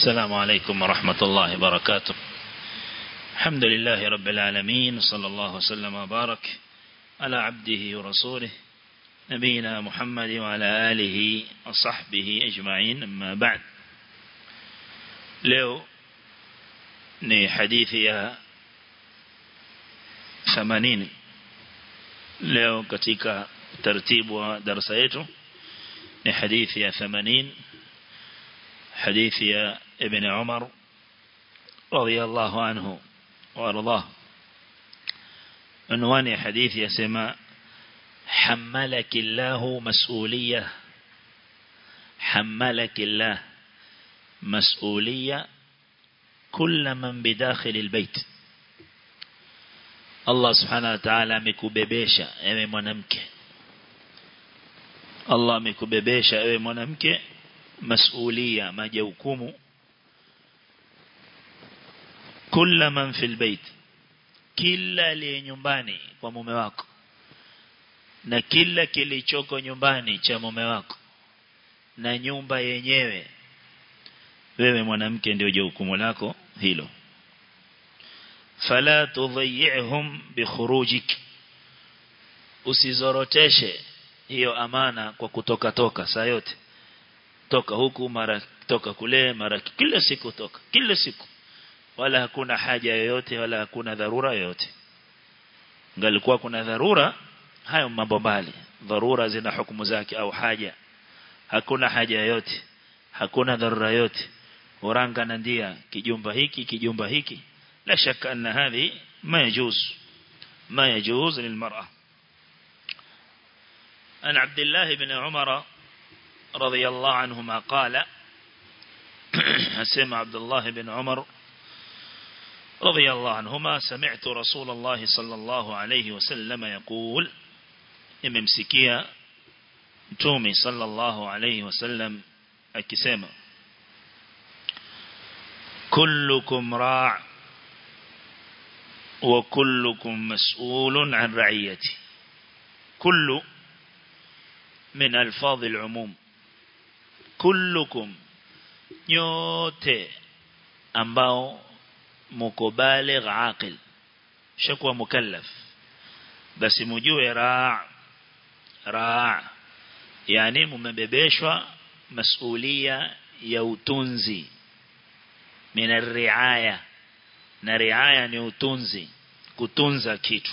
السلام عليكم ورحمة الله وبركاته. الحمد لله رب العالمين صلى الله وسلم وبارك على عبده ورسوله نبينا محمد وعلى آله وصحبه أجمعين. أما بعد ni hadithi ya 80 leo katika taratibu wa darasa yetu ni hadithi ya 80 hadithi ya ابن عمر رضي الله عنه وأرضاه. عنوان حديث يسمى حملك الله مسؤولية. حملك الله مسؤولية كل من بداخل البيت. الله سبحانه وتعالى مكو ببيشة أمي منمك الله مكو ببيشة أمي منمك مسؤولية ما جوكمه kila man fil bait kila aliye nyumbani kwa mume wako. Na kila kilichoko nyumbani cha mume wako. Na nyumba yenyewe wewe mwanamke ndio jukumu lako? Hilo. Fala tudhayyihum bikhurujik usizoroteshe hiyo amana kwa kutoka toka saa yote. Toka huku mara toka kule mara kila siku toka kila siku wala hakuna haja yoyote wala hakuna dharura yoyote ngalikuwa kuna dharura hayo mambo mbali dharura zina hukumu zake au haja hakuna haja yoyote hakuna dharura yote uranga na ndia kijumba hiki kijumba hiki la shaka anna hadhi ma yajuz ma yajuz lilmar'a an abdullah ibn umar عنهما قال سمع عبد الله بن عمر رضي الله عنهما سمعت رسول الله صلى الله عليه وسلم يقول إممسكيا تومي صلى الله عليه وسلم أكسيما كلكم راع وكلكم مسؤول عن رعيتي كل من ألفاظ العموم كلكم يوتي أمباو mko عاقل aqil shakuwa mukallaf. Basi راع راع يعني yani مسؤولية utunzi. Min riaya. Na riaya ni utunzi. Kutunza kitu.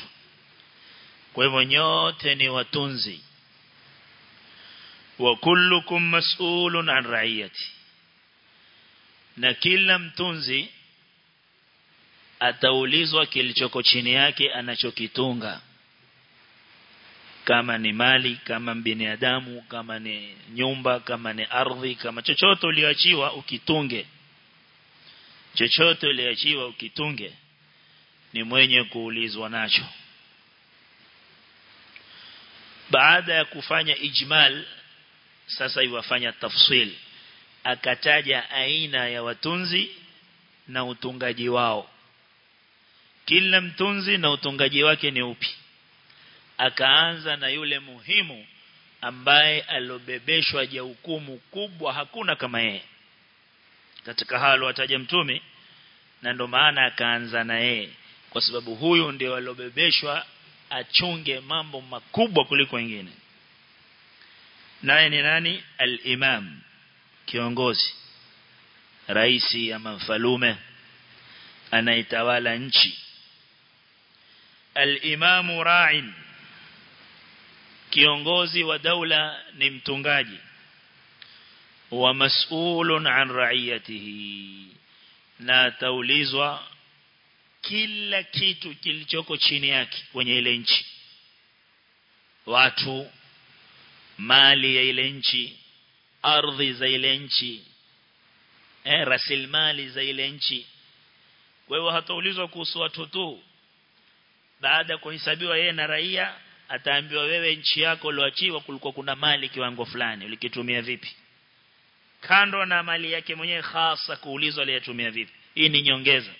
Kwa hivyo nyote ni watunzi. Wa kullukum mas'ulun an ra'iyati. Na kila mtunzi ataulizwa kilichoko chini yake anachokitunga. Kama ni mali kama binadamu kama ni nyumba kama ni ardhi kama chochote uliachiwa ukitunge. Chochote uliachiwa ukitunge ni mwenye kuulizwa nacho. Baada ya kufanya ijmal sasa iwafanya tafsil. Akataja aina ya watunzi na utungaji wao kila mtunzi na utungaji wake ni upi. Akaanza na yule muhimu ambaye alobebeshwa hukumu kubwa hakuna kama yeye. Katika halo ataja mtume na ndo maana akaanza na yeye. Kwa sababu huyu ndio alobebeshwa achunge mambo makubwa kuliko wengine. Naye ni nani? Al-imam kiongozi raisi ama mfalume anaitawala nchi al-imamu ra'in kiongozi wa daula ni mtungaji wa mas'ulun an ra'iyatihi na taulizwa kila kitu kilichoko chini yake kwenye ile nchi. Watu mali ya ile nchi ardhi za ile nchi eh rasilimali za ile nchi. Kwa hiyo hataulizwa kuhusu watu tu baada ya kuhesabiwa yeye na raia ataambiwa wewe nchi yako ulioachiwa kulikuwa kuna mali kiwango fulani ulikitumia vipi? Kando na mali yake mwenyewe hasa kuulizwa aliyetumia vipi. Hii ni nyongeza.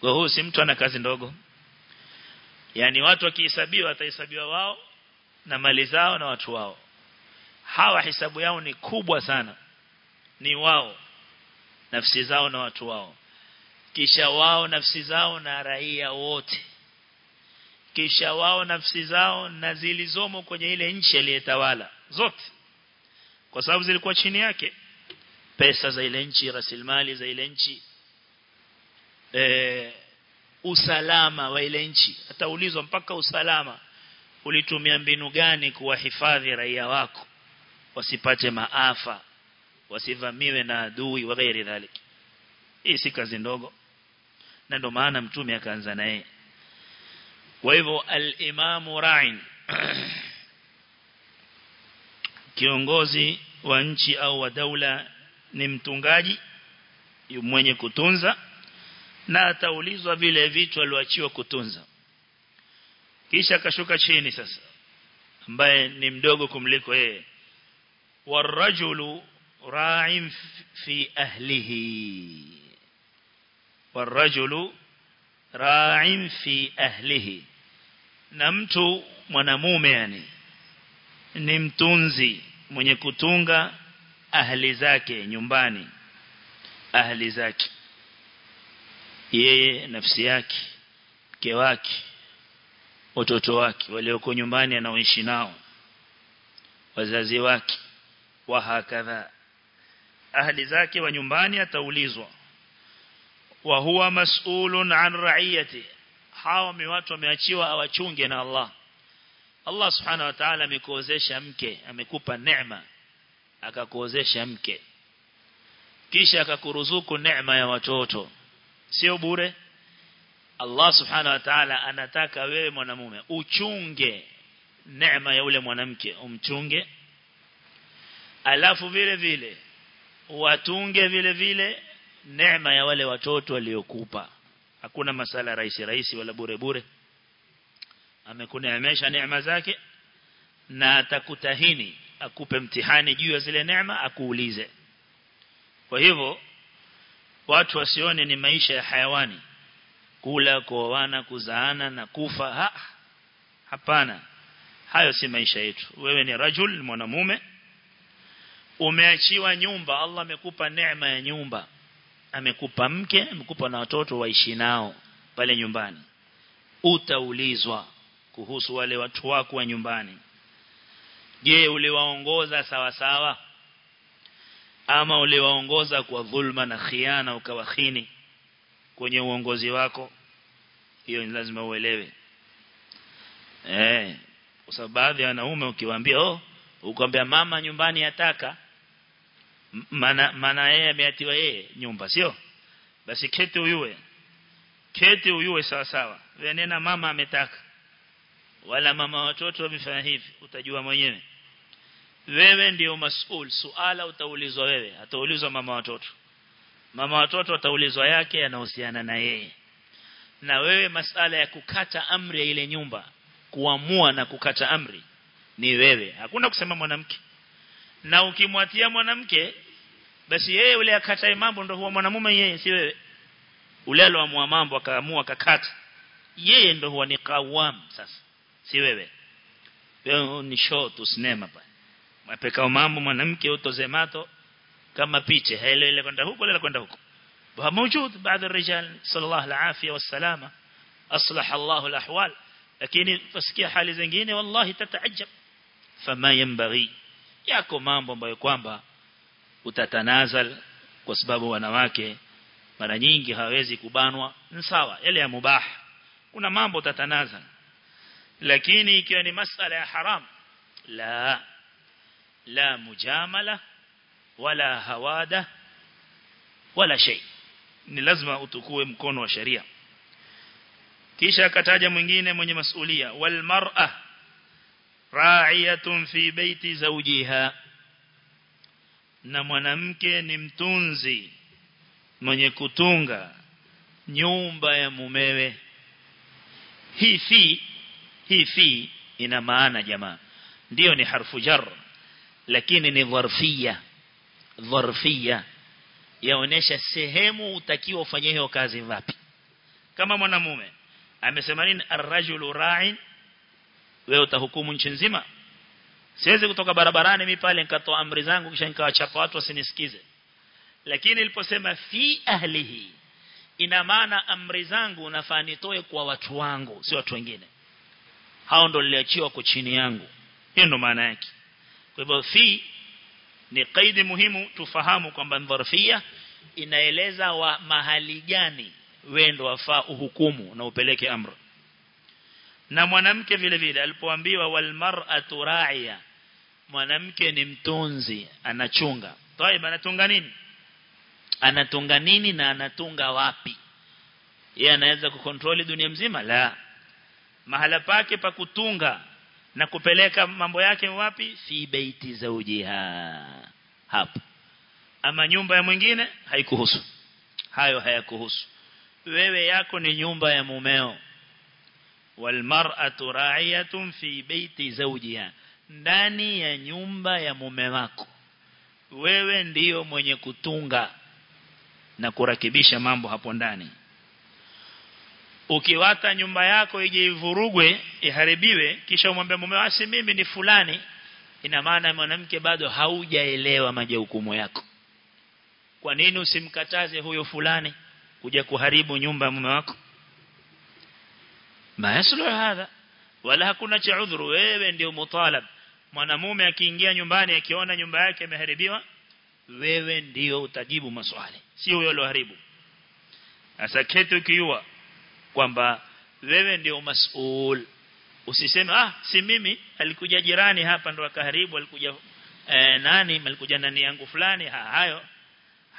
Kwa hiyo si mtu ana kazi ndogo. Yani watu wakihesabiwa watahesabiwa wao na mali zao na watu wao. Hawa hisabu yao ni kubwa sana. Ni wao. Nafsi zao na watu wao kisha wao nafsi zao na raia wote. Kisha wao nafsi zao na zilizomo kwenye ile nchi aliyetawala zote. Kwa sababu zilikuwa chini yake. Pesa za ile nchi rasilimali za ile nchi e, usalama wa ile nchi. Ataulizwa mpaka usalama ulitumia mbinu gani kuwahifadhi raia wako? Wasipate maafa wasivamiwe na adui wa ghairi dhalik. Hii si kazi ndogo na ndo maana mtume akaanza naye. Kwa hivyo al-imamu ra'in kiongozi wa nchi au wa daula ni mtungaji mwenye kutunza na ataulizwa vile vitu alioachiwa kutunza. Kisha akashuka chini sasa ambaye ni mdogo kumliko yeye. Warajulu ra'in fi ahlihi warajulu ra'in fi ahlihi na mtu mwanamume yani. Ni mtunzi mwenye kutunga ahli zake nyumbani. Ahli zake. Yeye nafsi yake mke wake watoto wake walioko nyumbani anaoishi nao. Wazazi wake wa hakadha. Ahli zake wa nyumbani ataulizwa wa huwa mas'ulun an ra'iyati. Hawa ni watu wameachiwa awachunge na Allah. Allah subhanahu wa ta'ala amekuozesha mke amekupa neema akakuozesha mke. Kisha akakuruzuku neema ya watoto. Sio bure? Allah subhanahu wa ta'ala anataka wewe mwanamume uchunge neema ya ule mwanamke umchunge. Alafu vile vile watunge vile vile neema ya wale watoto waliokupa. Hakuna masala rahisi rahisi wala bure bure. Amekuneemesha neema zake na atakutahini akupe mtihani juu ya zile neema akuulize. Kwa hivyo watu wasione ni maisha ya hayawani. Kula kuoana kuzaana na kufa ha, hapana. Hayo si maisha yetu. Wewe ni rajul mwanamume. Umeachiwa nyumba Allah amekupa neema ya nyumba amekupa mke amekupa na watoto waishi nao pale nyumbani. Utaulizwa kuhusu wale watu wako wa nyumbani. Je uliwaongoza sawa sawa? Ama uliwaongoza kwa dhulma na khiana ukawahini kwenye uongozi wako? Hiyo ni lazima uelewe. Eh kwa sababu baadhi ya wanaume ukiwaambia oh ukwambia mama nyumbani yataka maana maana yeye ameatiwa yeye nyumba sio? Basi keti uyue. Keti uyue sawa sawa. Wewe mama ametaka. Wala mama watoto wamefanya hivi utajua mwenyewe. Wewe ndio masul suala utaulizwa wewe ataulizwa mama watoto. Mama watoto ataulizwa yake yanahusiana na yeye. Na wewe masala ya kukata amri ya ile nyumba kuamua na kukata amri ni wewe. Hakuna kusema mwanamke na ukimwatia mwanamke basi yeye ule akatae mambo ndo huwa mwanamume yeye si wewe ule aloamua mambo akaamua akakata yeye ndo huwa ni kawam sasa si wewe wewe ni short usinema pale mapekao mambo mwanamke utozemato kama piche hele ile kwenda huko ile kwenda huko موجود بعض الرجال صلى الله العافية والسلامة أصلح الله الأحوال lakini tusikia hali zingine wallahi tataajab fama yanbaghi yako mambo ambayo kwamba utatanazal kwa sababu wanawake mara nyingi hawezi kubanwa ni sawa yale ya mubah kuna mambo utatanazal. Lakini ikiwa ni masala ya haram la la mujamala wala hawada wala shay. Ni lazima utukue mkono wa sharia. Kisha akataja mwingine mwenye masulia wal mar'a ra'iyatun fi baiti zawjiha. Na mwanamke ni mtunzi mwenye kutunga nyumba ya mumewe. Hii fi hii fi ina maana jamaa. Ndio ni harfu jar lakini ni dharfia dharfia. Yaonesha sehemu utakiwa ufanye hiyo kazi wapi. Kama mwanamume amesema nini? Ar-rajulu ra'in wewe utahukumu nchi nzima? Siwezi kutoka barabarani mimi pale nikatoa amri zangu kisha nikawachapa watu wasinisikize. Lakini niliposema fi ahlihi ina maana amri zangu nafaa nitoe kwa watu wangu si watu wengine. Hao ndio niliachiwa kwa chini yangu. Hiyo ndio maana yake. Kwa hivyo fi ni kaidi muhimu tufahamu kwamba dharfia inaeleza wa mahali gani wewe ndio wafaa uhukumu na upeleke amri na mwanamke vile vile alipoambiwa wal mar'atu ra'iya mwanamke ni mtunzi anachunga. Toiba anatunga nini? Anatunga nini na anatunga wapi? Yeye anaweza kukontroli dunia mzima? La. Mahala pake pa kutunga na kupeleka mambo yake wapi? Fi baiti zaujiha hapo. Ama nyumba ya mwingine? Haikuhusu. Hayo hayakuhusu. Wewe yako ni nyumba ya mumeo walmar'atu ra'iyatun fi baiti zawjiha. Ndani ya nyumba ya mume wako. Wewe ndiyo mwenye kutunga na kurakibisha mambo hapo ndani. Ukiwata nyumba yako ije ivurugwe iharibiwe kisha umwambie mume wasi mimi ni fulani ina maana mwanamke bado haujaelewa majukumu yako. Kwa nini usimkataze huyo fulani kuja kuharibu nyumba ya mume wako maaslu hadha wala hakuna cha udhuru. Wewe ndio mutalab mwanamume akiingia nyumbani akiona nyumba yake imeharibiwa wewe ndio utajibu maswali. Sio huyo aloharibu sasa kitu kiwa kwamba wewe ndio masuul usiseme ah si mimi. Alikuja jirani hapa ndo akaharibu alikuja eh, nani? Alikuja nani yangu fulani. Ha, hayo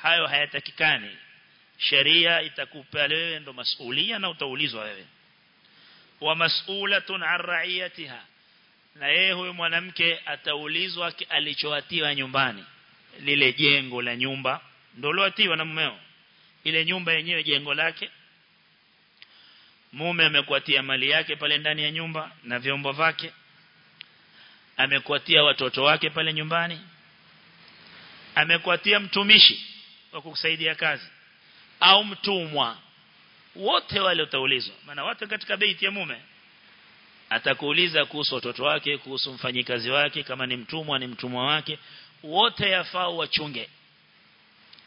hayo hayatakikani. Sheria itakupa wewe ndo masuulia na utaulizwa wewe wa mas'ulatun an ra'iyatiha. Na yeye huyo mwanamke ataulizwa alichoatiwa nyumbani. Lile jengo la nyumba. Ndio loatiwa na mumeo. Ile nyumba yenyewe jengo lake. Mume amekuatia mali yake pale ndani ya nyumba na vyombo vake amekuatia watoto wake pale nyumbani. Amekuatia mtumishi wa kukusaidia kazi. Au mtumwa wote wale utaulizwa. Maana watu katika beiti ya mume atakuuliza kuhusu watoto wake kuhusu mfanyikazi wake kama ni mtumwa ni mtumwa wake wote yafaa wachunge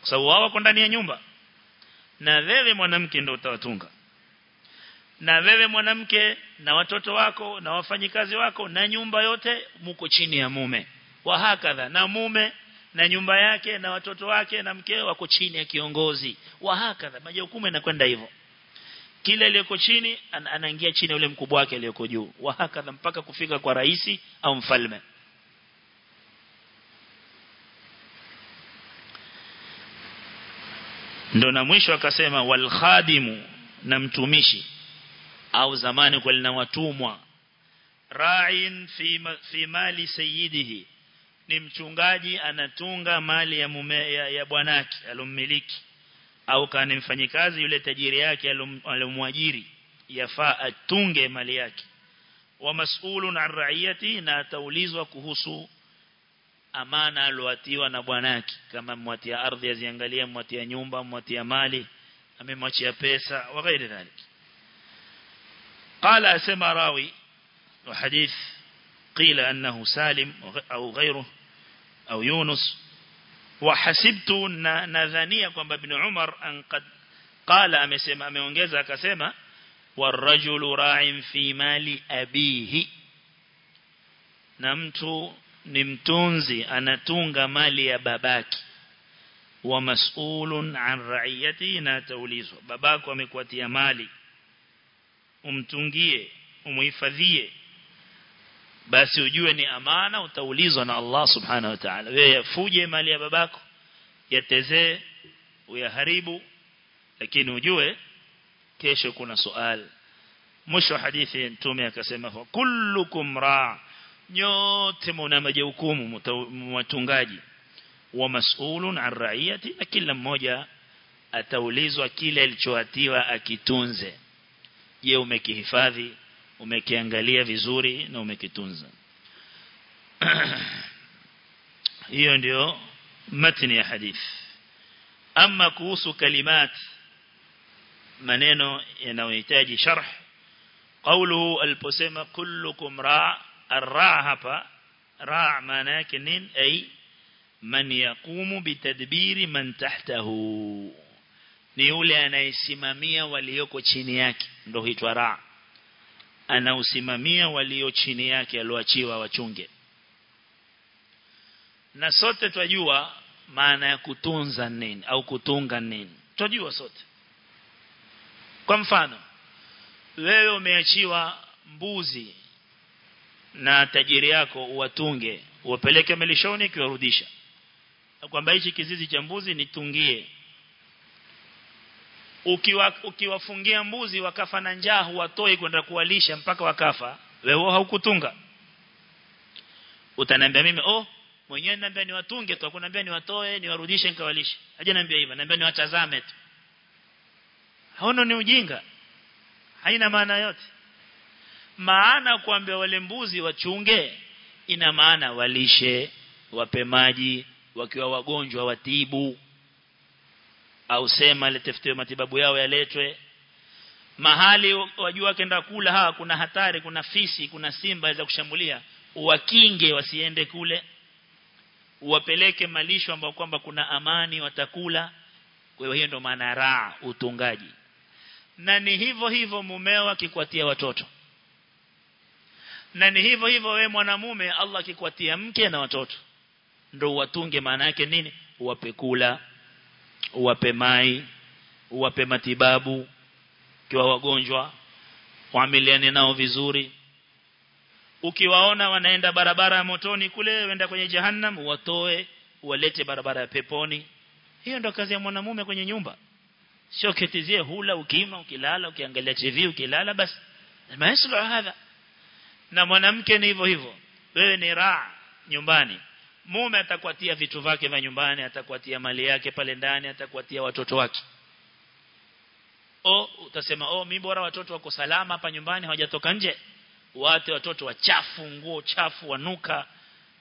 kwa sababu wao wako ndani ya nyumba. Na wewe mwanamke ndio utawatunga. Na wewe mwanamke na watoto wako na wafanyikazi wako na nyumba yote muko chini ya mume. Wa hakadha na mume na nyumba yake na watoto wake na mkeo wako chini ya kiongozi. Wa hakadha majukumu yanakwenda hivyo kile aliyeko chini an anaingia chini yule mkubwa wake aliyeko juu. Wa hakadha mpaka kufika kwa rais au mfalme. Ndo na mwisho akasema wal khadimu na mtumishi. Au zamani kwa lina watumwa. Ra'in fi fi mali sayyidihi. Ni mchungaji anatunga mali ya mume ya, ya bwanake alommiliki au kana mfanyikazi yule tajiri yake alomwajiri yafaa atunge mali yake. Wa mas'ulun an ra'iyati na ataulizwa kuhusu amana aloatiwa na bwanake kama mwatia ardhi aziangalia mwatia nyumba mwatia mali amemwachia pesa wa ghairi dhalik. Qala asema rawi wa hadith qila annahu salim au ghayruhu au yunus وحسبت نذانية كما ابن عمر أن قد قال أمسما أميونجزا كسما والرجل راع في مال أبيه نمت نمتونزي أنتونغ مالي babaki wa mas'ulun an ra'iyati na taulizwa babako amekuatia mali umtungie umuhifadhie basi ujue ni amana utaulizwa na Allah subhanahu wa ta'ala. Wewe yafuje mali ya babako yatezee uyaharibu lakini ujue kesho kuna swali mwisho hadithi mtume akasema kullukum ra nyote mna majukumu watungaji wa mas'ulun an ra'iyati na kila mmoja ataulizwa kile alichoatiwa akitunze. Je umekihifadhi umekiangalia vizuri na umekitunza. Hiyo ndio matni ya hadith. Ama kuhusu kalimat maneno yanayohitaji sharh qawluhu aliposema kullukum ra ar-ra hapa ra maana yake nini ay man yaqumu bitadbiri man tahtahu. Ni yule anayesimamia walioko chini yake ndio huitwa raa anausimamia walio chini yake alioachiwa wachunge. Na sote twajua maana ya kutunza nini au kutunga nini. Twajua sote. Kwa mfano wewe umeachiwa mbuzi na tajiri yako uwatunge uwapeleke melishoni kiwarudisha kwamba hichi kizizi cha mbuzi nitungie ukiwa ukiwafungia mbuzi wakafa na njaa huwatoi kwenda kuwalisha mpaka wakafa. Wewe haukutunga. Utaniambia mimi oh mwenyewe niambia niwatunge tu akuniambia niwatoe niwarudishe nikawalishe. Haja niambia hivyo niambia niwatazame tu. Haono ni ujinga. Haina maana yote. Maana kuambia wale mbuzi wachunge ina maana walishe wape maji wakiwa wagonjwa watibu au sema letefutiwe matibabu yao yaletwe. Mahali wajua kenda kula hawa kuna hatari kuna fisi kuna simba za kushambulia. Wakinge wasiende kule. Wapeleke malisho ambao kwamba kuna amani watakula. Kwa hiyo ndio maana raa utungaji. Na ni hivyo hivyo mumeo akikwatia watoto. Na ni hivyo hivyo wewe mwanamume Allah akikwatia mke na watoto. Ndio watunge maana yake nini? Wape kula uwape mai uwape matibabu kiwa wagonjwa waamiliane nao vizuri. Ukiwaona wanaenda barabara ya motoni kule wenda kwenye jahannam watoe walete barabara ya peponi. Hiyo ndo kazi ya mwanamume kwenye nyumba. Sio ketizie hula ukima ukilala ukiangalia TV ukilala basi. Maisha hadha na mwanamke ni hivyo hivyo. Wewe ni raa nyumbani mume atakuatia vitu vyake vya nyumbani atakuatia mali yake pale ndani atakuatia watoto wake. O utasema oh mimi bora watoto wako salama hapa nyumbani hawajatoka nje. Wate watoto wachafu nguo chafu wanuka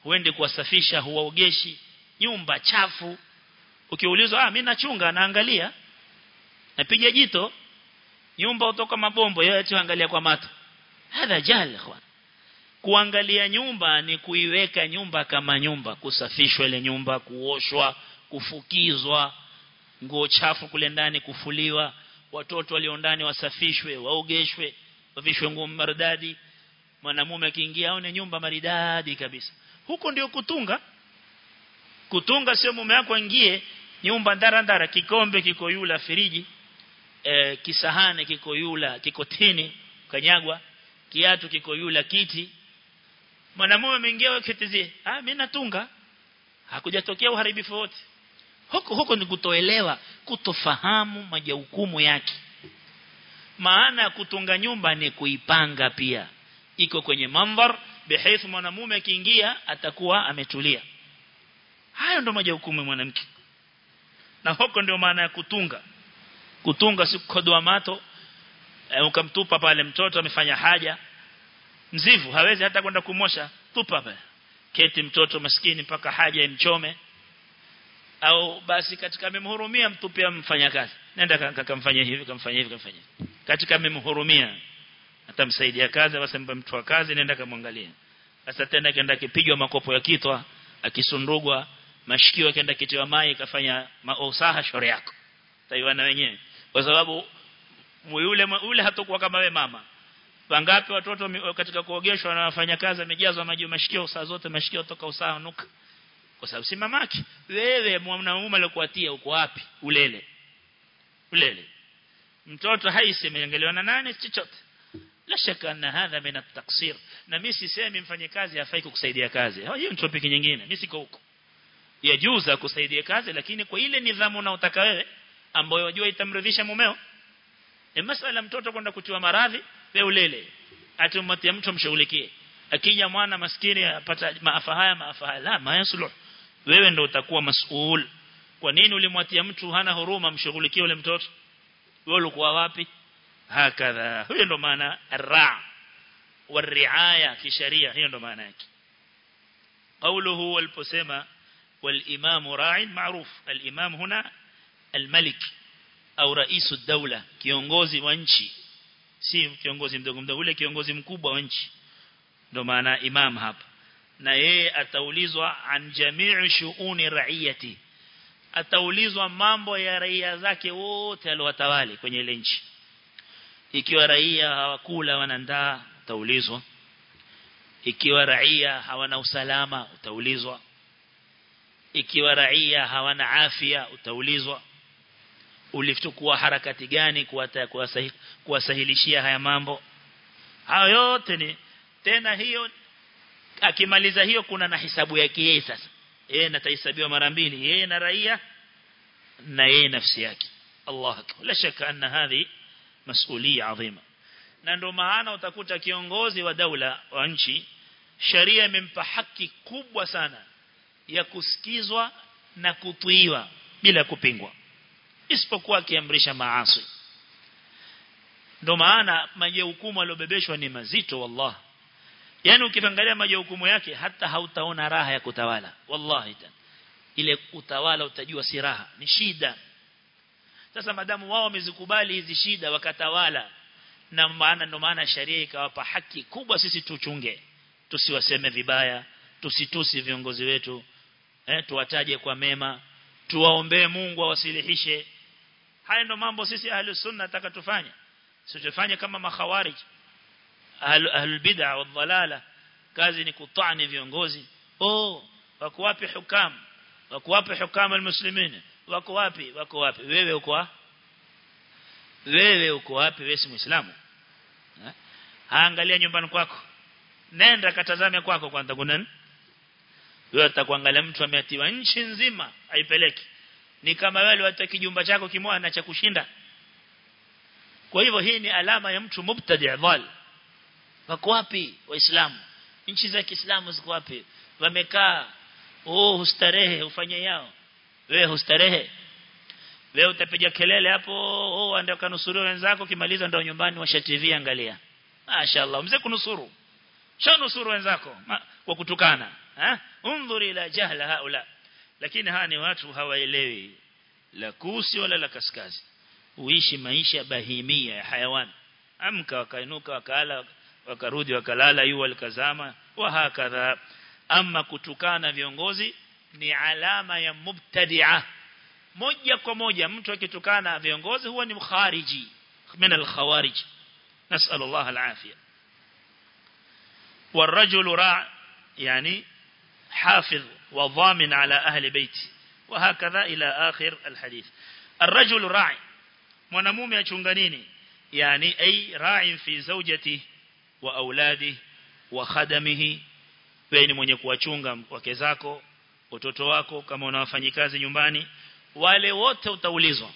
huende kuwasafisha huwaogeshi. Nyumba chafu. Ukiulizwa ah mimi nachunga naangalia. Napiga jito. Nyumba utoka mabombo yeye tu angalia kwa mato hadha jahil ikhwan kuangalia nyumba ni kuiweka nyumba kama nyumba kusafishwa ile nyumba kuoshwa kufukizwa nguo chafu kule ndani kufuliwa watoto walio ndani wasafishwe waogeshwe wavishwe nguo maridadi. Mwanamume akiingia aone nyumba maridadi kabisa. Huko ndio kutunga. Kutunga sio mume wako aingie nyumba ndara ndara kikombe kiko yula firiji e, kisahane kiko yula kiko tini kanyagwa kiatu kiko yula kiti mwanamume ameingia kitizie ah mimi natunga. Hakujatokea uharibifu wote. Huko huko ni kutoelewa kutofahamu majukumu yake. Maana ya kutunga nyumba ni kuipanga pia. Iko kwenye mandhar bihaythu mwanamume akiingia atakuwa ametulia. Hayo ndo majukumu mwanamke. Na huko ndio maana ya kutunga. Kutunga si kukodoa mato e, ukamtupa pale mtoto amefanya haja mzivu hawezi hata kwenda kumosha. Tupa pale keti mtoto maskini mpaka haja imchome. Au basi katika memhurumia mtupia mfanyakazi nenda kamfanyia hivi kamfanyia hivi kamfanyia katika memhurumia atamsaidia kazi basi mtu wa kazi nenda kamwangalia sasa tena kenda kipigwa makopo ya kitwa akisundugwa mashikio kenda kitiwa mai kafanya mausaha shore yako. Taiwana wenyewe. Kwa sababu yule yule hatakuwa kama we mama wangapi watoto katika kuogeshwa na wafanya kazi amejazwa maji mashikio saa zote mashikio toka usaha nuka kwa sababu si mamake. Wewe mwanamume aliyokuatia uko wapi? Ulele. Ulele. Mtoto haisi ameangaliwa na nani? Chochote. La shaka na hadha min at-taqsir. Na mimi sisemi mfanye kazi hafai kukusaidia kazi. Hiyo ni topic nyingine. Mimi siko huko. Yajuza kusaidia kazi lakini kwa ile nidhamu unaotaka wewe ambayo unajua itamridhisha mumeo. Ni e masala mtoto kwenda kutiwa maradhi wewe ulele atumatia mtu mshughulikie akija mwana maskini apata maafa haya maafa haya la mayasluh wewe ndio utakuwa masuul kwa nini ulimwatia mtu hana huruma mshughulikie ule mtoto wewe ulikuwa wapi hakadha hiyo ndo maana ar-ra' war-ri'aya kisharia hiyo ndo maana yake قوله waliposema والامام راع معروف الامام هنا الملك au raisu daula kiongozi wa nchi si kiongozi mdogo mdogo ule kiongozi mkubwa wa nchi. Ndo maana imam hapa. Na yeye ataulizwa an jami'i shu'uni ra'iyati. Ataulizwa mambo ya raia zake wote aliowatawali kwenye ile nchi. Ikiwa raia hawakula wanandaa utaulizwa. Ikiwa raia hawana usalama utaulizwa. Ikiwa raia hawana afya utaulizwa uliftukua harakati gani kuwasahilishia haya mambo? Hayo yote ni tena hiyo akimaliza hiyo kuna na hisabu yake yeye sasa. Yeye natahesabiwa mara mbili yeye na raia na yeye nafsi yake. Allah akbar. La shaka anna hadhi masulia adhima na ndio maana utakuta kiongozi wa daula wa nchi sharia imempa haki kubwa sana ya kusikizwa na kutuiwa bila kupingwa isipokuwa akiamrisha maasi. Ndio maana majukumu aliyobebeshwa ni mazito wallah yani ukiangalia majukumu yake hata hautaona raha ya kutawala. Wallahi ile utawala utajua si raha ni shida. Sasa madamu wao wamezikubali hizi shida wakatawala. Na maana ndio maana sharia ikawapa haki kubwa sisi tuchunge. Tusiwaseme vibaya tusitusi viongozi wetu. Eh tuwataje kwa mema. Tuwaombee Mungu awasilihishe haya ndo mambo sisi ahli sunna nataka tufanye. Situfanye kama makhawarij. Ahlul bid'a wal dhalala. Kazi ni kutani viongozi. Oh wako wapi hukam? Wako wapi hukam almuslimin? Wako wapi? Wako wapi? Wewe uko wewe uko wapi? Wewe si muislamu? Haangalia nyumbani kwako. Nenda katazame kwako kwanza kuna wewe utakuangalia mtu ameatiwa nchi nzima haipeleki ni kama wale watu kijumba chako kimoja na cha kushinda. Kwa hivyo hii ni alama ya mtu mubtadi' dhal wako wapi waislamu? Nchi za Kiislamu ziko wapi? Wamekaa oh hustarehe ufanye yao. Wewe hustarehe. Wewe utapiga kelele hapo oh ndio kanusuru wenzako kimaliza ndio nyumbani washa TV angalia. Mashaallah mzee kunusuru. Shanusuru wenzako kwa kutukana eh undhuri ila jahla haula lakini hawa ni watu hawaelewi la kusi wala la kaskazi uishi maisha bahimia ya hayawan amka wakainuka wakala wakarudi wakalala yu walikazama wa hakadha ama kutukana viongozi ni alama ya mubtadi'a moja kwa moja mtu akitukana viongozi huwa ni mkhariji min al-khawarij nasal Allah al-afia والرجل راع يعني حافظ وضامن على أهل بيته وهكذا إلى آخر الحديث الرجل راعي mwanamume achunga nini yani ay ra'in fi zawjati wa auladi wa khadamihi wewe ni mwenye kuwachunga wake zako watoto wako kama una wafanyikazi nyumbani wale wote utaulizwa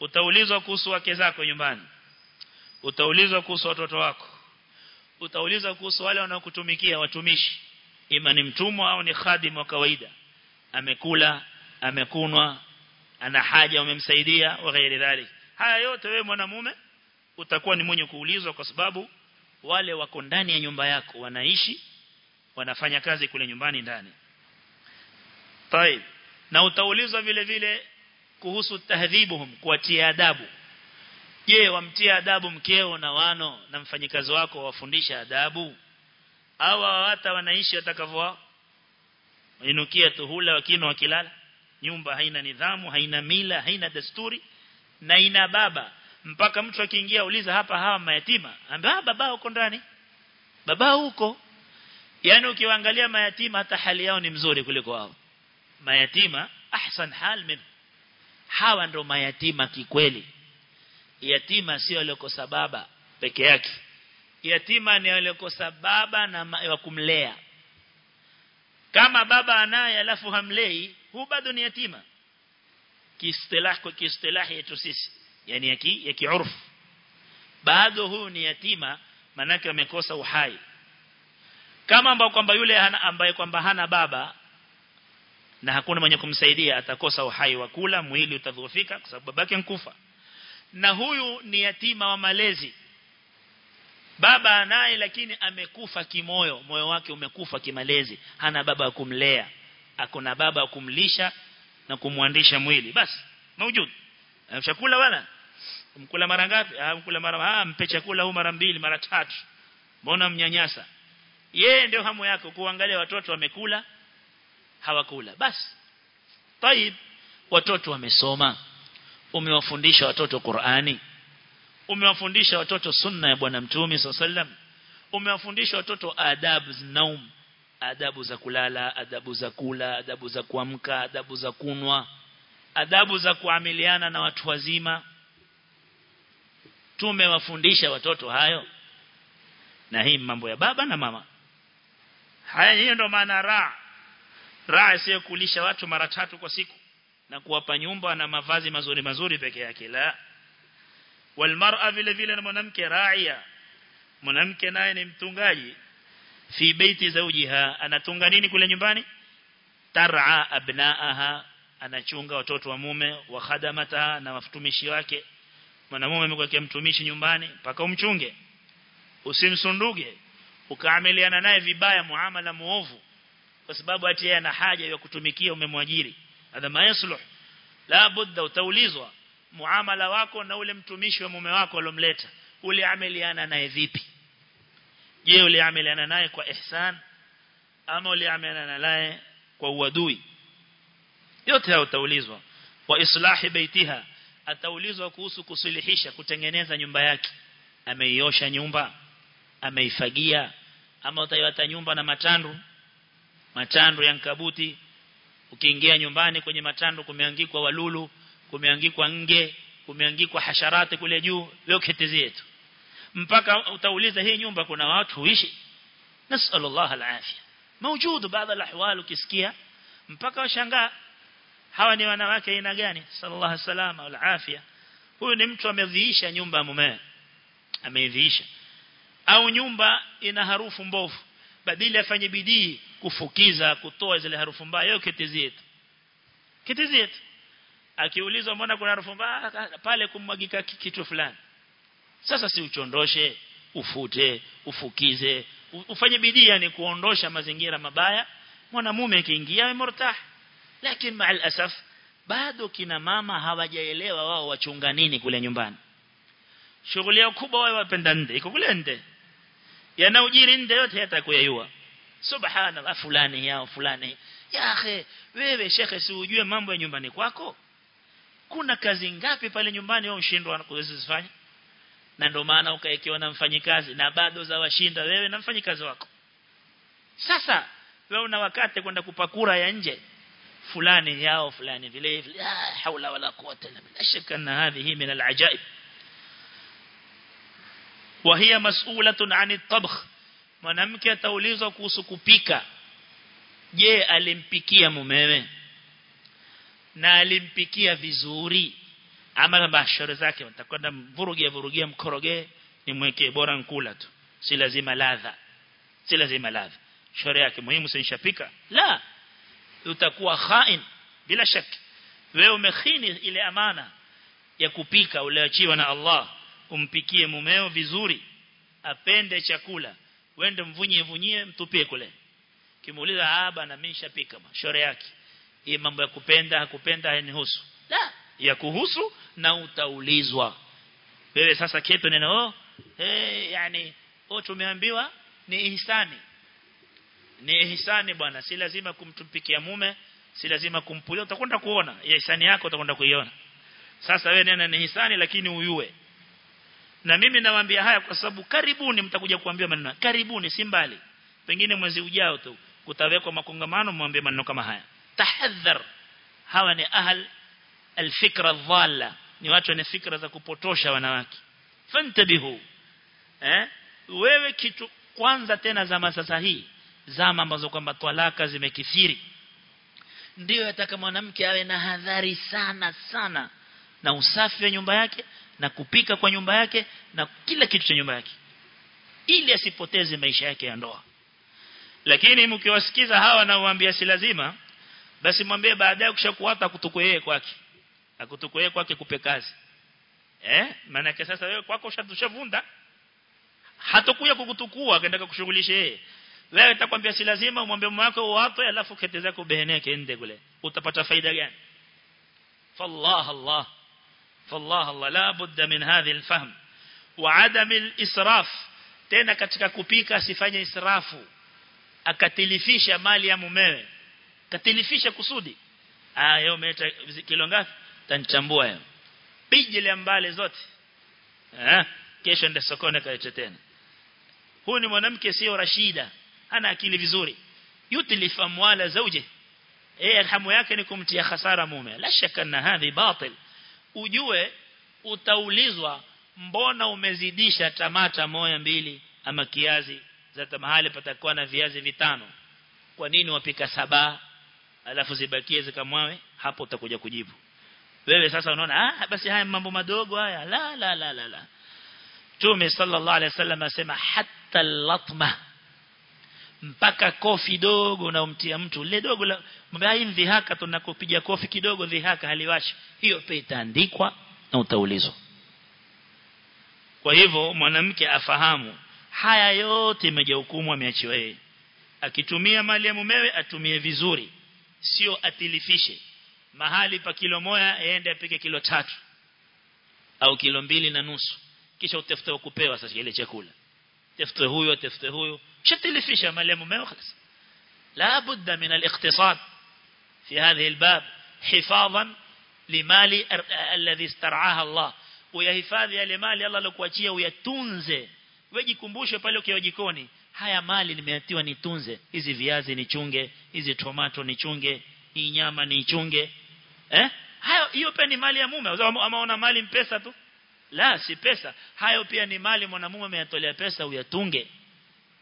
utaulizwa kuhusu wake zako nyumbani utaulizwa kuhusu watoto wako utaulizwa kuhusu wale wanaokutumikia watumishi ima ni mtumwa au ni khadim wa kawaida amekula amekunwa ana haja umemsaidia wa ghairi dhalik haya yote wewe mwanamume utakuwa ni mwenye kuulizwa kwa sababu wale wako ndani ya nyumba yako wanaishi wanafanya kazi kule nyumbani ndani طيب na utaulizwa vile vile kuhusu tahdhibuhum kuwatia adabu je wamtia adabu mkeo na wano na mfanyikazi wako wafundisha adabu Au hata wanaishi atakavyo inukia tuhula wakino wakilala. Nyumba haina nidhamu haina mila haina desturi na ina baba. Mpaka mtu akiingia uliza hapa hawa mayatima. Ambia baba uko ndani. Baba huko yani ukiwaangalia mayatima hata hali yao ni mzuri kuliko wao. Mayatima ahsan hal min hawa ndo mayatima kikweli. Yatima sio aliyokosa baba peke yake yatima ni aliyokosa baba na wa kumlea. Kama baba anaye alafu hamlei hu bado ni yatima. Kiistilah kwa kiistilah yetu sisi yani ya ki, ya kiurfu. Bado huu ni yatima manake amekosa uhai. Kama ambao kwamba yule hana, ambaye kwamba hana baba na hakuna mwenye kumsaidia atakosa uhai wa kula mwili utadhoofika kwa sababu babake mkufa na huyu ni yatima wa malezi baba anaye lakini amekufa kimoyo. Moyo wake umekufa kimalezi. Hana baba kumlea. Akona baba kumlisha na kumwandisha mwili. Basi maujud. Chakula wala? Mkula mara ngapi? Ah mkula mara ah mpe chakula huu mara mbili mara tatu. Mbona mnyanyasa? Yeye ndio hamu yako kuangalia watoto wamekula hawakula. Basi taib watoto wamesoma. Umewafundisha watoto Qur'ani? Umewafundisha watoto sunna ya bwana mtume sallam umewafundisha watoto adabu naum adabu za kulala adabu za kula adabu za kuamka adabu za kunwa adabu za kuamiliana na watu wazima. Tumewafundisha watoto hayo na hii mambo ya baba na mama. Haya hiyo ndo maana ra ra sio kulisha watu mara tatu kwa siku na kuwapa nyumba na mavazi mazuri mazuri peke yake la walmar'a vile vile na mwanamke raia. Mwanamke naye ni mtungaji. Fi baiti zawjiha anatunga nini kule nyumbani? Tar'a abnaaha anachunga watoto wa mume wa khadamata na watumishi wake. Mwanamume amekuwa mtumishi nyumbani paka umchunge. Usimsunduge. Ukaamiliana naye vibaya muamala muovu. Kwa sababu ati yeye ana haja ya kutumikia umemwajiri. Hadha ma yasluh. La budda utaulizwa muamala wako na ule mtumishi wa mume wako alomleta uliamiliana naye vipi? Je uliamiliana naye kwa ihsan ama uliamiliana naye kwa uadui? Yote utaulizwa. Wa islahi baitiha ataulizwa kuhusu kusulihisha kutengeneza nyumba yake. Ameiosha nyumba ameifagia ama utaiwata nyumba na matandu? Matandu ya nkabuti. Ukiingia nyumbani kwenye matandu kumeangikwa walulu kumeangikwa nge kumeangikwa hasharati kule juu leo ketezi yetu mpaka utauliza hii nyumba kuna watu huishi? Nasallallahu alafia. Maujudu بعض الاحوال ukisikia. Mpaka washangaa hawa ni wanawake aina gani? Sallallahu alaihi wasallam wal huyu ni mtu amedhiisha nyumba ya mume ameidhiisha au nyumba ina harufu mbovu. Badili afanye bidii kufukiza kutoa zile harufu mbaya yote zetu. Yetu akiulizwa mbona kuna harufu mbaya pale kumwagika kitu fulani. Sasa si uchondoshe ufute ufukize ufanye bidii yani kuondosha mazingira mabaya. Mwanamume akiingia amemortah lakini maal asaf bado kina mama hawajaelewa wao wachunga nini kule nyumbani. Shughuli yao kubwa wao wapenda nde iko kule nde. Yanaujiri nde yote yatakuyayua. Subhanallah fulani yao fulani. Ya akhi wewe shekhe si ujue mambo ya nyumbani kwako kuna kazi ngapi pale nyumbani wewe ushindwa kuzifanya. Na ndio maana ukaekiwa na mfanyikazi na bado za washinda wewe na mfanyikazi wako. Sasa wewe una wakati kwenda kupakura ya nje? Fulani yao fulani vile vile ah, haula wala quwata illa billah shakka anna hadhihi min alajaib. Wa hiya mas'ulatun 'ani tabkh. Mwanamke ataulizwa kuhusu kupika. Je alimpikia mumewe? Na alimpikia vizuri. Ama bashara zake mtakwenda mvurugia vurugia mkoroge nimwekee bora nkula tu. Si lazima ladha. Si lazima ladha. Shore yake muhimu si nishapika? La. Utakuwa khain bila shaka wewe umekhini ile amana ya kupika uliachiwa na Allah. Umpikie mumeo vizuri apende chakula. Wende mvunye vunyie mtupie kule. Kimuuliza aba na mimi nishapika. Shauri yake hii mambo ya kupenda hakupenda hainihusu. La. Ya kuhusu na utaulizwa. Wewe sasa keto neno oh eh yani oh tumeambiwa ni ihsani. Ni ihsani bwana si lazima kumtupikia mume si lazima kumpulia utakwenda kuona. Ya ihsani yako utakwenda kuiona. Sasa wewe nena ni ihsani lakini uyue. Na mimi nawaambia haya kwa sababu karibuni mtakuja kuambia maneno karibuni si mbali. Pengine mwezi ujao tu. Kutawekwa makongamano mwambie maneno kama haya tahadhar. Hawa ni ahl alfikra dhalla ni watu wenye fikra za kupotosha wanawake. Fantabihu. Eh? Wewe kitu kwanza tena zama sasa hii. Zama ambazo kwamba talaka zimekithiri. Ndio yataka mwanamke awe na hadhari sana sana. Na usafi wa nyumba yake na kupika kwa nyumba yake na kila kitu cha nyumba yake. Ili asipoteze maisha yake ya ndoa. Lakini mkiwasikiza hawa na uambia si lazima basi mwambie baadaye ukishakuata kutukoe yeye kwake. Akutukoe yeye kwake kupe kazi. Eh? Maana sasa wewe kwako ushatushavunda hatakuja kukutukua akaenda kukushughulisha yeye. Wewe utakwambia si lazima umwambie mume wako uwape alafu kete zako beheneke ende kule. Utapata faida gani? Fallah allah. Fallah allah. La budda min hadhi alfahm. Wa adam alisraf. Tena katika kupika asifanye israfu. Akatilifisha mali ya mumewe katilifisha kusudi. Ah yeye umeleta kilo ngapi? Tanichambua yeye pijile mbale zote. Eh kesho ndio sokoni kaete tena. Huyu ni mwanamke sio rashida. Ana akili vizuri. Yutlifa mwala zauje eh hamu yake ni kumtia hasara mume. La shaka na hadhi batil. Ujue utaulizwa mbona umezidisha tamata moya mbili ama kiazi za mahali patakuwa na viazi vitano? Kwa nini wapika saba alafu zibakie zikamwawe hapo utakuja kujibu. Wewe sasa unaona ah basi haya mambo madogo haya. La la la la la. Tume sallallahu alaihi wasallam asema hatta latma mpaka kofi dogo unaomtia mtu. Ile dogo la mbaya dhihaka tunakupiga kofi kidogo dhihaka haliwashi. Hiyo pia itaandikwa na utaulizwa. Kwa hivyo mwanamke afahamu haya yote imejahukumu ameachiwa yeye akitumia mali ya mumewe atumie vizuri sio atilifishe mahali pa kilo moja aende apike kilo tatu au kilo mbili na nusu kisha utafute kupewa sasa ile chakula tafute huyo tafute huyo shatilifisha mali ya mumewe خلاص لا بد من الاقتصاد في هذه الباب حفاظا لمال الذي استرعاها الله uyahifadhi yale mali Allah alokuachia uyatunze wejikumbushe pale ukiwa jikoni haya mali nimeatiwa nitunze. Hizi viazi nichunge hizi tomato nichunge hii nyama nichunge. Eh? Hayo hiyo pia ni mali ya mume. Ama mali mpesa tu? La si pesa. Hayo pia ni mali mwanamume ameyatolea pesa uyatunge.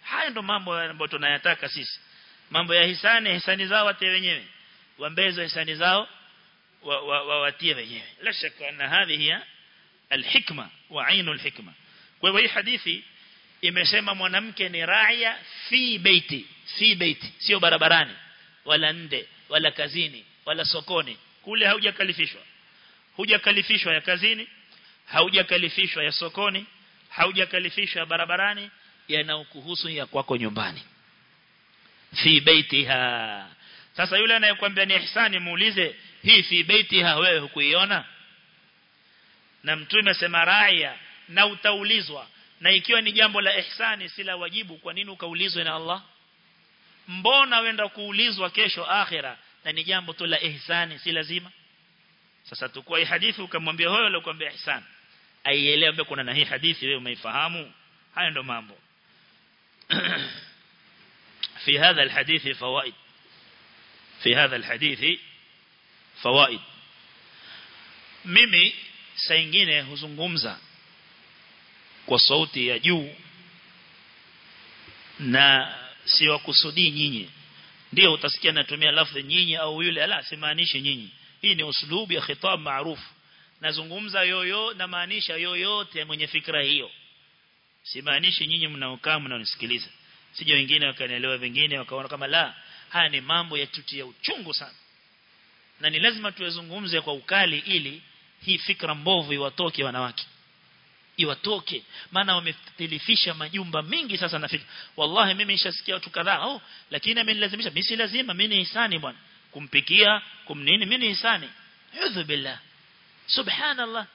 Haya ndo mambo ambayo tunayataka sisi. Mambo ya hisani hisani zao wate wenyewe. Wambezo hisani zao wawatie wenyewe. La shaka na hadhi hiya alhikma wa ainul hikma. Kwa hivyo hii hadithi imesema mwanamke ni raia fi beiti fi beiti sio barabarani wala nde wala kazini wala sokoni. Kule haujakalifishwa. Hujakalifishwa ya kazini haujakalifishwa ya sokoni haujakalifishwa ya barabarani yanayokuhusu ya kwako nyumbani. Fi baitiha sasa yule anayekwambia ni ihsani muulize hii fi beitiha wewe hukuiona? Na mtume sema raia na utaulizwa na ikiwa ni jambo la ihsani si la wajibu kwa nini ukaulizwe na Allah mbona wenda kuulizwa kesho akhira na ni jambo tu la ihsani si lazima sasa tukua hii hadithi ukamwambia huyo aliyokuambia ihsani aielewe kuna na hii hadithi wewe umeifahamu haya ndo mambo في هذا الحديث فوائد في هذا الحديث فوائد mimi saa nyingine huzungumza kwa sauti ya juu na siwakusudii nyinyi. Ndio utasikia natumia lafzi nyinyi au yule ala simaanishi nyinyi. Hii ni uslubu ya khitab maarufu. Nazungumza yoyo na maanisha yoyote mwenye fikra hiyo. Simaanishi nyinyi mnaokaa mnaonisikiliza sije wengine wakanielewa vingine wakaona kama la haya ni mambo ya tutia uchungu sana. Na ni lazima tuyazungumze kwa ukali ili hii fikra mbovu iwatoke wanawake iwatoke. Maana wametilifisha majumba mingi sasa na fikra. Wallahi mimi nishasikia watu kadhaa oh lakini amenilazimisha. Mimi si lazima mimi ni hisani bwana. Kumpikia kumnini mimi ni hisani udhu billah. Subhanallah.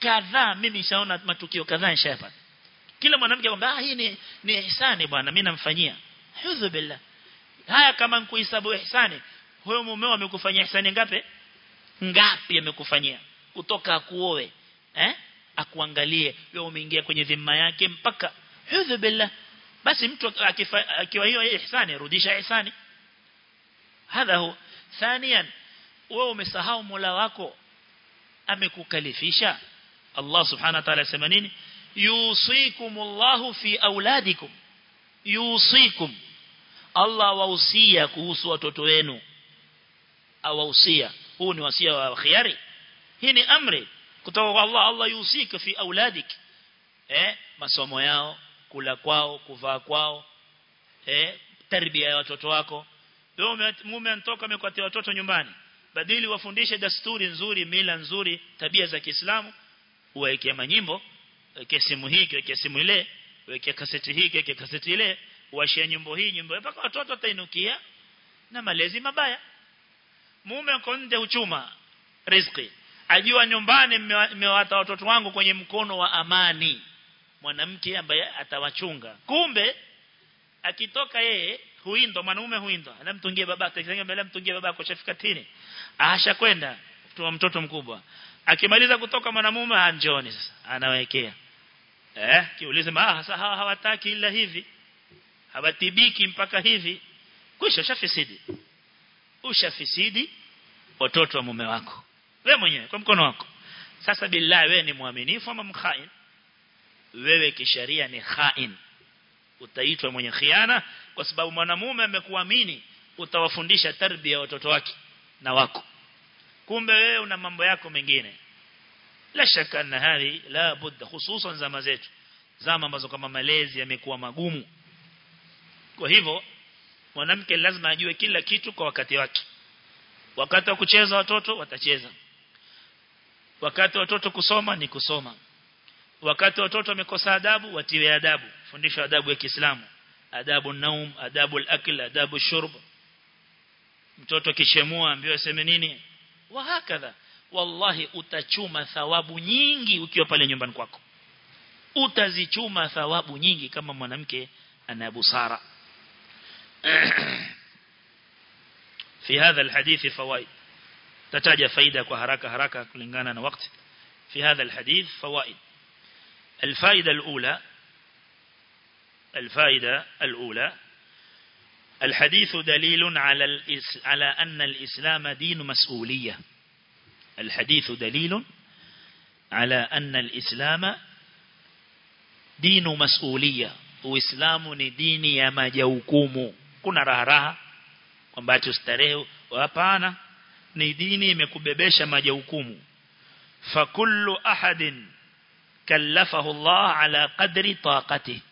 Kadhaa mimi nishaona matukio kadhaa nishayapata. Kila mwanamke kwamba ah hii ni ni ihsani bwana mimi namfanyia. Udhu billah. Haya kama nikuhesabu ihsani huyo mumeo amekufanyia ihsani ngapi? Ngapi amekufanyia? Kutoka kuoe eh akuangalie wewe umeingia kwenye dhima yake mpaka hudhu billah. Basi mtu akiwa hiyo ihsani rudisha ihsani. Hadha hu. Thaniyan wewe umesahau Mola wako amekukalifisha? Allah subhanahu wa ta'ala sema nini? Yusikumullahu fi auladikum yusikum. Allah wausia kuhusu watoto wenu. Awahusia huu ni wasia wa khiari. Hii ni amri kutoka kwa Allah Allah yusika fi auladik eh masomo yao kula kwao kuvaa kwao. Eh tarbia ya watoto wako. Wewe mume anatoka amekuatia watoto nyumbani. Badili wafundishe dasturi nzuri mila nzuri tabia za Kiislamu. Uweke manyimbo weke simu hii weke simu ile weke kaseti hii weke kaseti ile. Washia nyimbo hii nyimbo mpaka watoto watainukia na malezi mabaya. Mume uko nje uchuma riziki ajua nyumbani mmewata watoto wangu kwenye mkono wa amani. Mwanamke ambaye atawachunga. Kumbe akitoka yeye huindo mwanaume huindo anamtungia babake akisema mbele mtungie babako shafika tini. Asha kwenda kwa mtoto mkubwa. Akimaliza kutoka mwanamume anjoni sasa. Anawekea. Eh kiulize ah sasa hawa hawataki ila hivi? Hawatibiki mpaka hivi. Kwisha shafisidi ushafisidi watoto wa mume wako wewe mwenyewe kwa mkono wako. Sasa billahi wewe ni mwaminifu ama mkhain? Wewe kisheria ni khain. Utaitwa mwenye khiana kwa sababu mwanamume amekuamini utawafundisha tarbia watoto wake na wako. Kumbe wewe una mambo yako mengine. La shaka na hali la budda hususan zama zetu. Zama ambazo kama malezi yamekuwa magumu. Kwa hivyo mwanamke lazima ajue kila kitu kwa wakati wake. Wakati wa kucheza watoto watacheza wakati watoto kusoma ni kusoma. Wakati watoto wamekosa adabu watiwe adabu. Fundisha adabu ya Kiislamu. Adabu naum adabu al-akl adabu shurb. Mtoto kishemua ambiwe aseme nini? Wa hakadha. Wallahi utachuma thawabu nyingi ukiwa pale nyumbani kwako. Utazichuma thawabu nyingi kama mwanamke ana busara. Fi hadha alhadithi fawaid. تتاجى فايدة كهركة هركة كلنغانا وقت في هذا الحديث فوائد. الفائدة الأولى الفائدة الأولى الحديث دليل على على أن الإسلام دين مسؤولية. الحديث دليل على أن الإسلام دين مسؤولية. وإسلام دين يما جوكوم raha raha kwamba tustarehe hapana ni dini imekubebesha majukumu. Fa kullu ahadin kallafahu Allah ala qadri taqati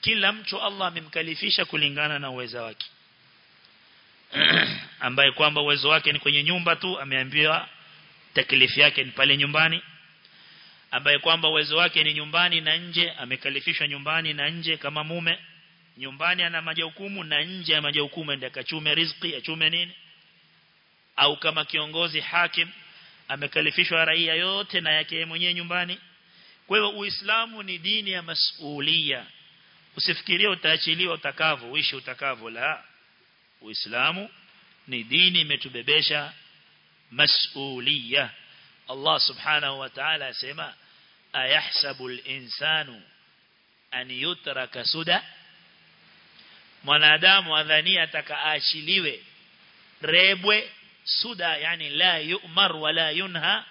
kila mtu Allah amemkalifisha kulingana na uwezo wake. Ambaye kwamba uwezo wake ni kwenye nyumba tu ameambiwa taklifu yake ni pale nyumbani. Ambaye kwamba uwezo wake ni nyumbani na nje amekalifishwa nyumbani na nje kama mume. Nyumbani ana majukumu na nje ya majukumu ndio akachume riziki achume nini au kama kiongozi hakim amekalifishwa raia yote na yake mwenyewe nyumbani. Kwa hiyo uislamu ni dini ya masulia. Usifikirie utaachiliwa utakavyo uishi utakavyo la. Uislamu ni dini imetubebesha masulia. Allah subhanahu wa ta'ala asema ayahsabu al-insanu an yutraka suda? Mwanadamu adhania atakaachiliwe rebwe suda yani la yu'mar wala yunha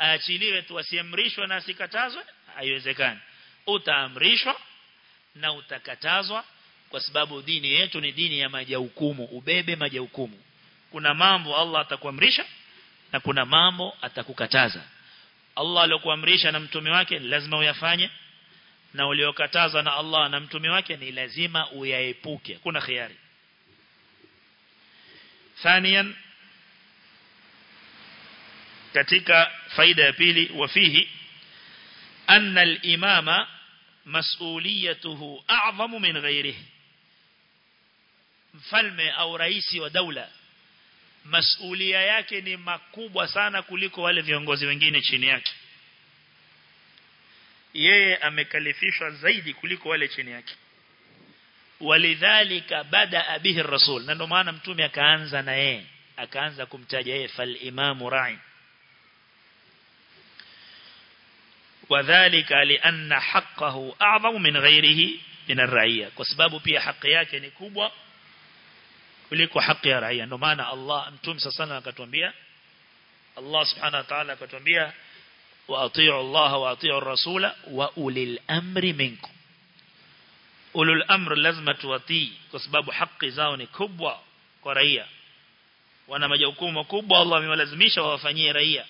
aachiliwe tu asiamrishwe na asikatazwe haiwezekani utaamrishwa na utakatazwa kwa sababu dini yetu ni dini ya majahukumu ubebe majahukumu kuna mambo Allah atakuamrisha na kuna mambo atakukataza Allah aliyokuamrisha na mtume wake lazima uyafanye na uliokatazwa na Allah na mtume wake ni lazima uyaepuke kuna khiari ثانيا katika faida ya pili wafihi anna al-imama mas'uliyatuhu a'zamu min ghayrihi mfalme au rais wa daula masulia yake ni makubwa sana kuliko wale viongozi wengine chini yake. Yeye amekalifishwa zaidi kuliko wale chini yake. Walidhalika bada bihi rasul na ndio maana mtume akaanza na yeye akaanza kumtaja yeye fal imamu ra'i وذلك لأن حقه أعظم من غيره من الرعية. وسبب في حقيا كني يعني كوبا كلك حق يا رعية. نمانا الله أنتم سسنا كتنبيا الله سبحانه وتعالى كتنبيا وأطيع الله وأطيع الرسول وأولي الأمر منكم. أولي الأمر لازم توتي وسبب حق زاوني كوبا كرعية. وأنا ما جاوكم كوبا الله من لازميش وفني رعية.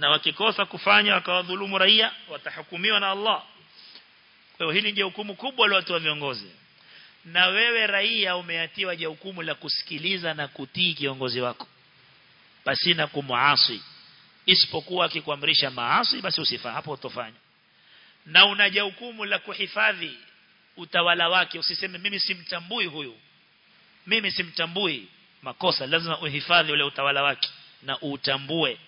Na wakikosa kufanya wakawadhulumu raia watahukumiwa na Allah. Kwa hiyo hili ndio hukumu kubwa watu wa viongozi. Na wewe raia umeatiwa jukumu la kusikiliza na kutii kiongozi wako? Pasina kumuasi. Isipokuwa akikuamrisha maasi basi usifanye hapo utofanya. Na una jukumu la kuhifadhi utawala wake? Usiseme mimi simtambui huyu. Mimi simtambui. Makosa. Lazima uhifadhi ule utawala wake na utambue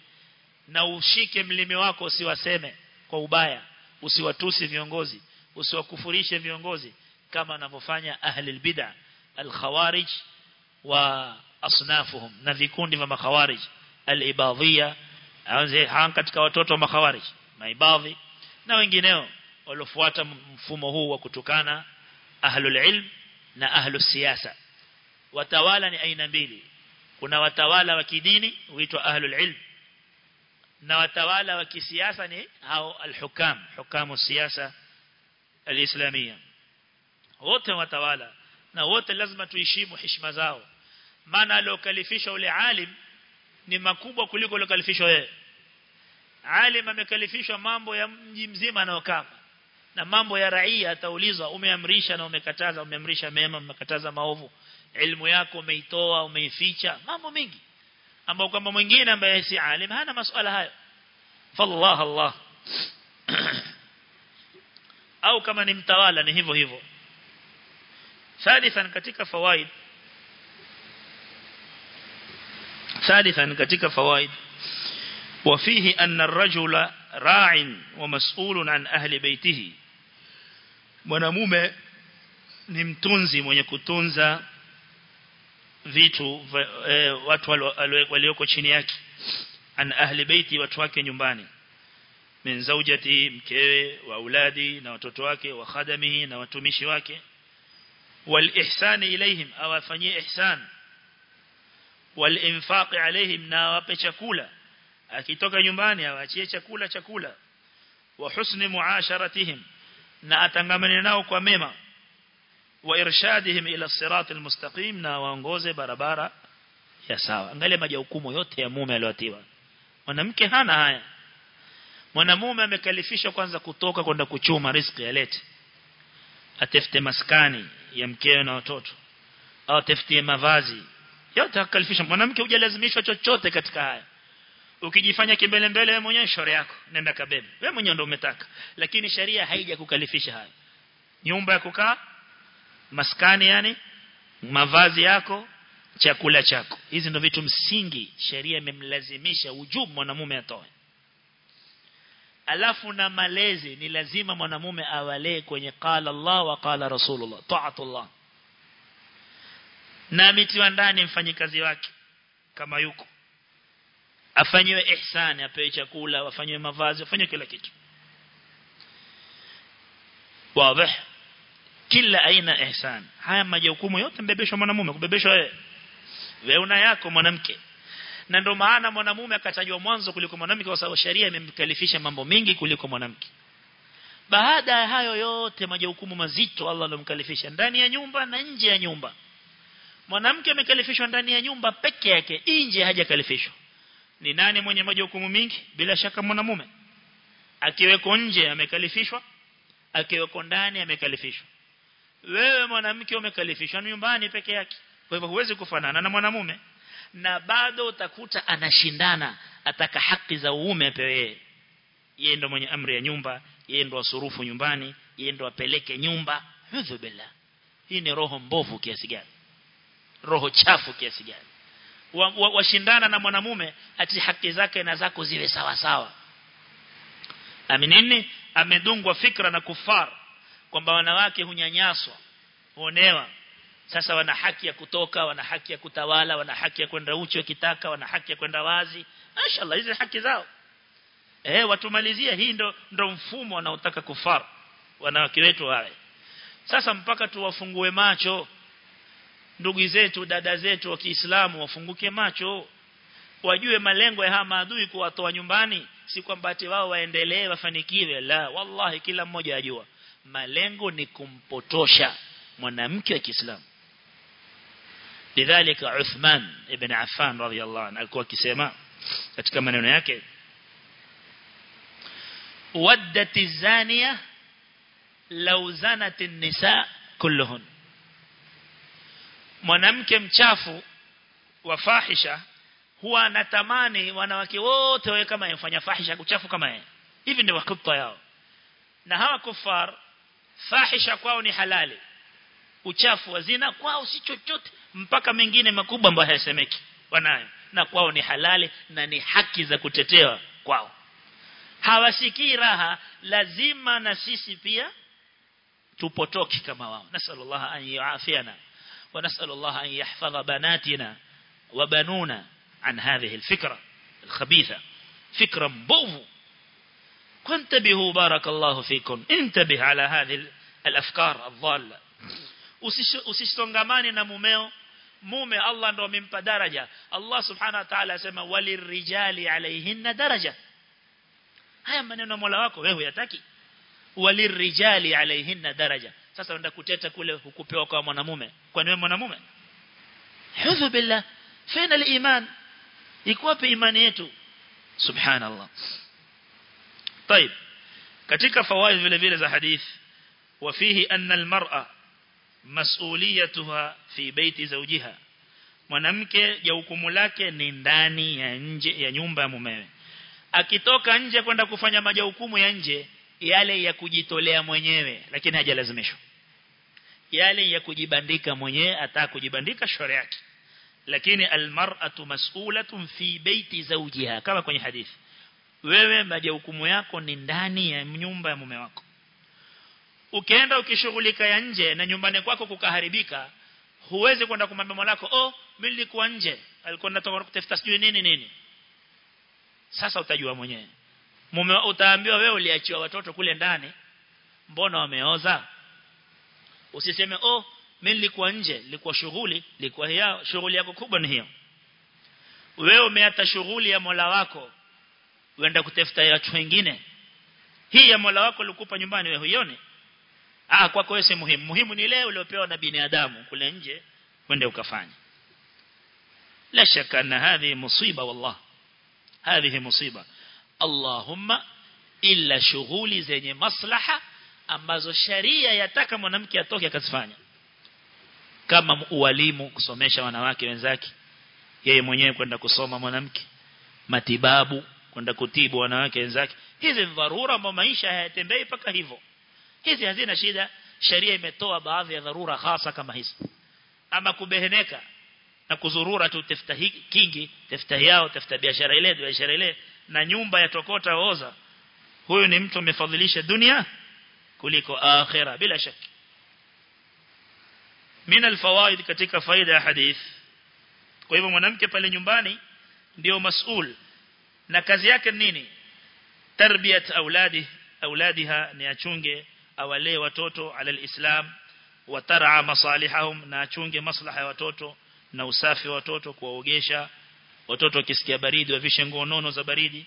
na ushike mlimi wako usiwaseme kwa ubaya usiwatusi viongozi usiwakufurishe viongozi kama wanavyofanya ahli bid'a al-khawarij wa asnafuhum na vikundi vya makhawarij. Alibadhia anze hang katika watoto wa makhawarij maibadhi na wengineo waliofuata mfumo huu wa kutukana ahlul ilm na ahlus siyasa. Watawala ni aina mbili. Kuna watawala wa kidini huitwa ahlul ilm na watawala wa kisiasa ni hao alhukam hukamu siasa alislamia wote watawala na wote lazima tuheshimu heshima zao. Maana aliokalifisha ule alim ni makubwa kuliko aliyokalifishwa yeye. Alim amekalifishwa mambo ya mji mzima anaokaa na mambo ya raia ataulizwa umeamrisha na umekataza umeamrisha mema umekataza maovu. Elimu yako umeitoa umeificha. Mambo mengi ambao kama mwingine ambaye si alim hana masuala hayo fallah Allah au kama ni mtawala ni hivyo hivyo ثالثا katika fawaid ثالثا katika fawaid وفيه أن الرجل راع ومسؤول عن أهل بيته mwanamume ni mtunzi mwenye kutunza vitu e, watu walioko chini yake. An ahli baiti watu wake nyumbani. Min zaujati mkewe wa auladi na watoto wake wa khadamihi na watumishi wake. Wal ihsani ilaihim awafanyie ihsan. Wal infaqi alaihim na wape chakula. Akitoka nyumbani awaachie chakula chakula. Wa husni muasharatihim na atangamane nao kwa mema irshadihim ila siratil mustaqim na waongoze barabara ya sawa. Angalia majukumu yote ya mume aliyotiwa. Mwanamke hana haya. Mwanamume amekalifishwa kwanza kutoka kwenda kuchuma riziki alete atafute maskani ya mkeo na watoto. Au atafutie mavazi. Yote akalifisha. Mwanamke hujalazimishwa chochote katika haya. Ukijifanya kimbele mbele wewe mwenyewe shore yako. Nenda kabebe. Wewe mwenyewe ndio umetaka. Lakini sheria haija kukalifisha haya. Nyumba ya kukaa maskani yani mavazi yako chakula chako. Hizi ndio vitu msingi sheria imemlazimisha ujubu mwanamume atoe. Alafu na malezi ni lazima mwanamume awalee kwenye qala Allah wa qala Rasulullah ta'atullah. Na ametiwa ndani mfanyikazi wake kama yuko. Afanyiwe ihsani apewe chakula afanywe mavazi afanywe kila kitu. Wazi kila aina ihsan. Haya majukumu yote mbebeshwa mwanamume kubebeshwa wewe. Wewe una yako mwanamke. Na ndio maana mwanamume akatajwa mwanzo kuliko mwanamke kwa sababu sheria imemkalifisha mambo mengi kuliko mwanamke. Baada ya hayo yote majukumu mazito Allah alomkalifisha ndani ya nyumba na nje ya nyumba. Mwanamke amekalifishwa ndani ya nyumba peke yake nje hajakalifishwa. Ni nani mwenye majukumu mingi? Bila shaka mwanamume. Akiweko nje amekalifishwa akiweko ndani amekalifishwa wewe mwanamke umekalifishwa nyumbani peke yake. Kwa hivyo huwezi kufanana na mwanamume. Na bado utakuta anashindana ataka haki za uume apewe yeye. Yeye ndo mwenye amri ya nyumba yeye ndo asurufu nyumbani yeye ndo apeleke nyumba. Hudhu billah. Hii ni roho mbovu kiasi gani? Roho chafu kiasi gani? Washindana wa, wa na mwanamume ati haki zake na zako ziwe sawa sawa aminini amedungwa fikra na kufar kwamba wanawake hunyanyaswa huonewa. Sasa wana haki ya kutoka wana haki ya kutawala wana haki ya kwenda uchi wakitaka wana haki ya kwenda wazi. Inshallah hizi haki zao. Eh watumalizia hii ndo ndo mfumo wanaotaka kufar wanawake wetu wale sasa mpaka tuwafungue macho ndugu zetu dada zetu wa Kiislamu wafunguke macho wajue malengo ya haya maadui kuwatoa nyumbani si kwamba wao waendelee wafanikiwe. La wallahi kila mmoja ajua malengo ni kumpotosha mwanamke wa Kiislamu lidhalika Uthman ibn Affan radhiyallahu anhu alikuwa akisema katika maneno yake ودت الزانية لو زنت النساء كلهن mwanamke mchafu wa fahisha huwa anatamani wanawake wote wawe kama yafanya fahisha kuchafu kama yeye hivi ndio wakati yao na hawa kufar fahisha kwao ni halali. Uchafu wa zina kwao si chochote mpaka mengine makubwa ambayo hayasemeki. Wanayo. Na kwao ni halali na ni haki za kutetewa kwao. Hawasikii raha lazima na sisi pia tupotoke kama wao. Nasallallahu an yuafiana wa nasallallahu an yahfadha banatina wa banuna an hadhihi alfikra alkhabitha. Fikra mbovu. وانتبهوا بارك الله فيكم. انتبه على هذه الأفكار الضالة. وسيشتونغماني نمومي مومي الله نرمي درجة الله سبحانه وتعالى سما وللرجال عليهن درجة هيا من نمولاوكو وهو يتاكي وللرجال عليهن درجة ساسا وانتا كتتا كله وكوبيوكو ونمومي كونوين ونمومي حذو بالله فين الإيمان يكوى في سبحان الله طيب katika fawaid vile vile za hadith وفيه أن المرأة مسؤوليتها في بيت زوجها mwanamke jukumu lake ni ndani ya nje ya nyumba ya mumewe akitoka nje kwenda kufanya majukumu ya nje yale ya kujitolea mwenyewe lakini hajalazimishwa yale ya kujibandika mwenyewe ataka kujibandika shauri yake lakini almar'atu mas'ulatun fi baiti zawjiha kama kwenye hadithi wewe majukumu yako ni ndani ya nyumba ya mume wako. Ukienda ukishughulika ya nje na nyumbani kwako kukaharibika huwezi kwenda kumwambia mwanako oh mimi nilikuwa nje. Alikuwa natoka kutafuta sijui nini nini. Sasa utajua mwenyewe. Mume utaambiwa wewe uliachiwa watoto kule ndani mbona wameoza? Usiseme oh mimi nilikuwa nje nilikuwa shughuli nilikuwa hiyo shughuli yako kubwa ni hiyo. Wewe umeata shughuli ya Mola wako uenda kutafuta watu wengine. Hii ya Mola wako alikupa nyumbani wewe huione ah kwako wewe si muhimu. Muhimu ni leo uliopewa na binadamu kule nje wende ukafanya. La shaka na hadhi musiba wallah. Hadhi musiba. Allahumma illa shughuli zenye maslaha ambazo sharia yataka mwanamke atoke akazifanya. Kama ualimu kusomesha wanawake wenzake yeye mwenyewe kwenda kusoma mwanamke matibabu kwenda kutibu wanawake wenzake. Hizi ni dharura ambazo maisha hayatembei paka hivyo. Hizi hazina shida. Sheria imetoa baadhi ya dharura hasa kama hizi. Ama kubeheneka na kuzurura tu tafuta kingi tafuta yao tafuta biashara ile biashara ile na nyumba ya tokota oza. Huyu ni mtu amefadhilisha dunia kuliko akhira bila shaka. Min alfawaid katika faida ya hadith. Kwa hivyo mwanamke pale nyumbani ndio masul na kazi yake nini? Tarbiyat auladi auladiha ni achunge awalee watoto ala alislam wa tar'a masalihahum na achunge maslaha ya watoto na usafi wa watoto kuwaogesha. Watoto wakisikia baridi wavishe nguo nono za baridi.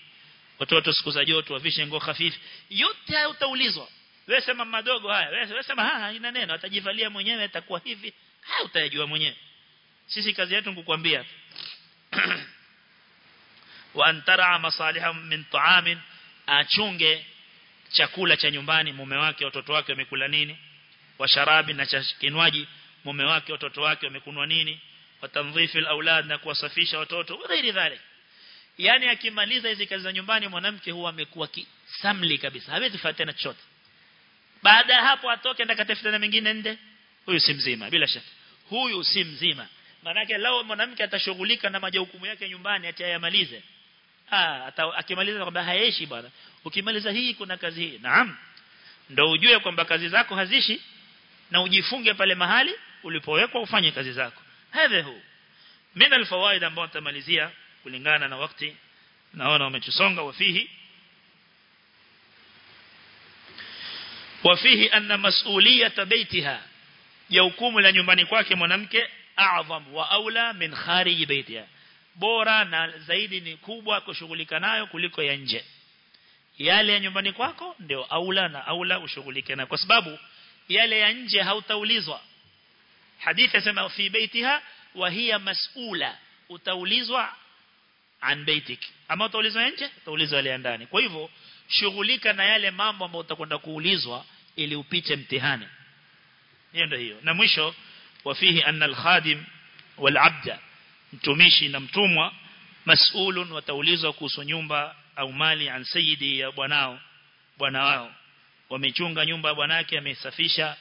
Watoto siku za joto wavishe nguo hafifu yote haya utaulizwa. Wewe sema madogo haya wewe sema ha ina neno atajivalia mwenyewe atakuwa hivi. Haya utajua mwenyewe. Sisi kazi yetu kukuambia wa antara masaliha min ta'amin achunge chakula cha nyumbani mume wake watoto wake wamekula nini wa sharabi na cha kinywaji mume wake watoto wake wamekunwa nini wa tanzifi alaulad na kuwasafisha watoto ghairi dhalik. Yani akimaliza hizi kazi za nyumbani mwanamke huwa amekuwa kisamli kabisa hawezi fanya tena chochote. Baada ya hapo atoke ndakatafuta na mengine nde huyu si mzima bila shaka. Huyu si mzima. Manake lao mwanamke atashughulika na majukumu yake nyumbani atayamalize akimaliza kwamba haeshi bwana. Ukimaliza hii kuna kazi hii. Naam. Ndio ujue kwamba kazi zako hazishi na ujifunge pale mahali ulipowekwa ufanye kazi zako. Hadha hu. Min alfawaid ambao tamalizia kulingana na wakati naona wamechusonga wafihi wafihi anna mas'uliyata baitiha ya hukumu la nyumbani kwake mwanamke a'zam wa aula min kharij baitiha bora na zaidi ni kubwa kushughulika nayo kuliko ya nje. Yale ya nyumbani kwako ndio aula na aula ushughulike na kwa sababu yale ya nje hautaulizwa. Hadithi sema fi baitiha wa hiya mas'ula. Utaulizwa an baitik. Ama utaulizwa nje utaulizwa yale ndani. Kwa hivyo shughulika na yale mambo ambayo utakwenda kuulizwa ili upite mtihani. Hiyo ndio hiyo. Na mwisho wafihi anna al-khadim wal-abda mtumishi na mtumwa mas'ulun wataulizwa kuhusu nyumba au mali an sayidi ya bwanao bwana wao. Wamechunga nyumba ya bwanake amesafisha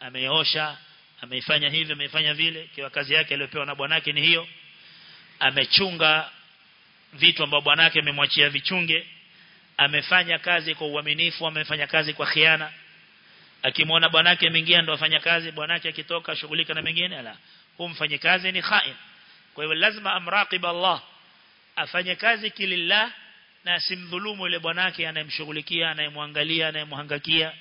ameosha ameifanya hivi ameifanya vile. Kwa kazi yake aliyopewa na bwanake ni hiyo. Amechunga vitu ambavyo bwanake amemwachia vichunge. Amefanya kazi kwa uaminifu amefanya kazi kwa khiana. Akimwona bwanake ameingia ndo afanya kazi. Bwanake akitoka shughulika na mengine. Ala humfanye kazi ni khain kwa hivyo lazima amraqib Allah. Afanye kazi kilillah na asimdhulumu yule bwanake anayemshughulikia anayemwangalia anayemhangakia.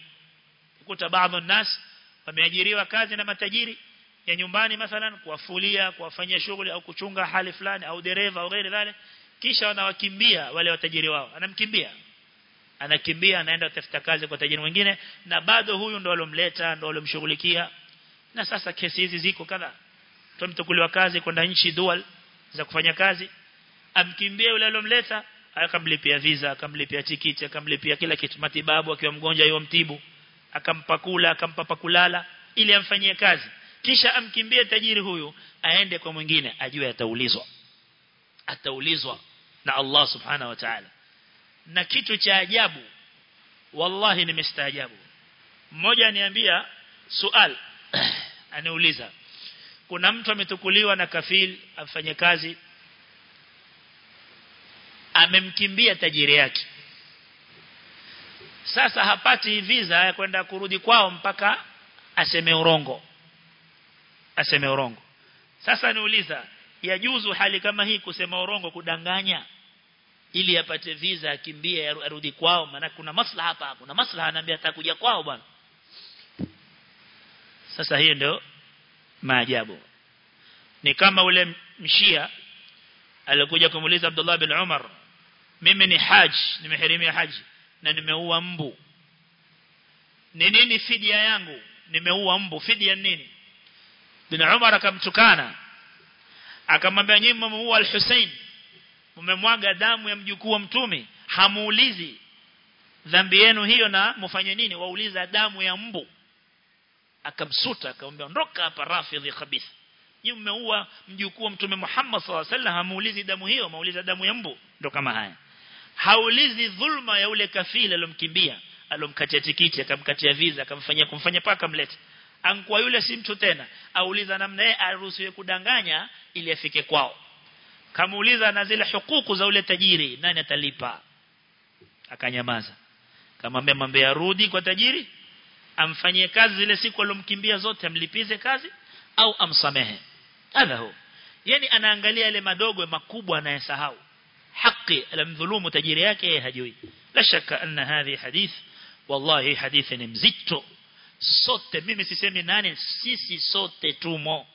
Ukuta baadhi nas wameajiriwa kazi na matajiri ya nyumbani mathalan kuwafulia kuwafanyia shughuli au kuchunga hali fulani au dereva au ghairi dhale kisha wanawakimbia wale watajiri wao. Anamkimbia. Anakimbia anaenda kutafuta kazi kwa tajiri mwingine na bado huyu ndo alomleta ndo alomshughulikia. Na sasa kesi hizi ziko kadhaa tumtukuliwa kazi kwenda nchi dual za kufanya kazi amkimbie yule alomleta akamlipia visa akamlipia tikiti akamlipia kila kitu matibabu akiwa mgonjwa yeye mtibu akampa kula akampa pakulala ili amfanyie kazi. Kisha amkimbie tajiri huyu aende kwa mwingine ajue ataulizwa. Ataulizwa na Allah subhana wa ta'ala. Na kitu cha ajabu wallahi nimestaajabu. Mmoja aniambia sual anauliza kuna mtu ametukuliwa na kafil afanye kazi amemkimbia tajiri yake. Sasa hapati visa ya kwenda kurudi kwao mpaka aseme urongo aseme urongo. Sasa niuliza yajuzu hali kama hii kusema urongo kudanganya ili apate visa akimbie arudi kwao? Maana kuna maslaha hapa kuna maslaha anaambia atakuja kwao bwana. Sasa hiyo ndio maajabu. Ni kama ule mshia alikuja kumuuliza Abdullah bin Umar mimi ni haji nimeherimia haji na nimeua mbu. Ni nini fidia yangu? Nimeua mbu. Fidia nini? Bin Umar akamtukana akamwambia nyinyi mmeua al-Hussein mmemwaga damu ya mjukuu wa mtume. Hamuulizi dhambi yenu hiyo na mfanye nini? Wauliza damu ya mbu akamsuta akamwambia ondoka hapa rafidhi kabisa nyinyi mmeua mjukuu mtume Muhammad sallallahu alaihi hamuulizi damu hiyo mauliza damu ya mbu. Ndo kama haya. Haulizi dhulma ya ule kafila alomkimbia alomkatia tikiti akamkatia visa akamfanyia kumfanya paka mlete. Ankwa yule si mtu tena. Auliza namna yeye aruhusiwe kudanganya ili afike kwao. Kamuuliza na zile hukuku za ule tajiri nani atalipa? Akanyamaza. Kama mambe arudi kwa tajiri amfanyie kazi zile siku alomkimbia zote amlipize kazi au amsamehe. Hadha huo. Yani anaangalia yale madogo makubwa anayesahau. Haki alamdhulumu tajiri yake hajui. La shaka anna hadhi hadith wallahi hadithi ni mzito. Sote mimi sisemi nani sisi sote tumo.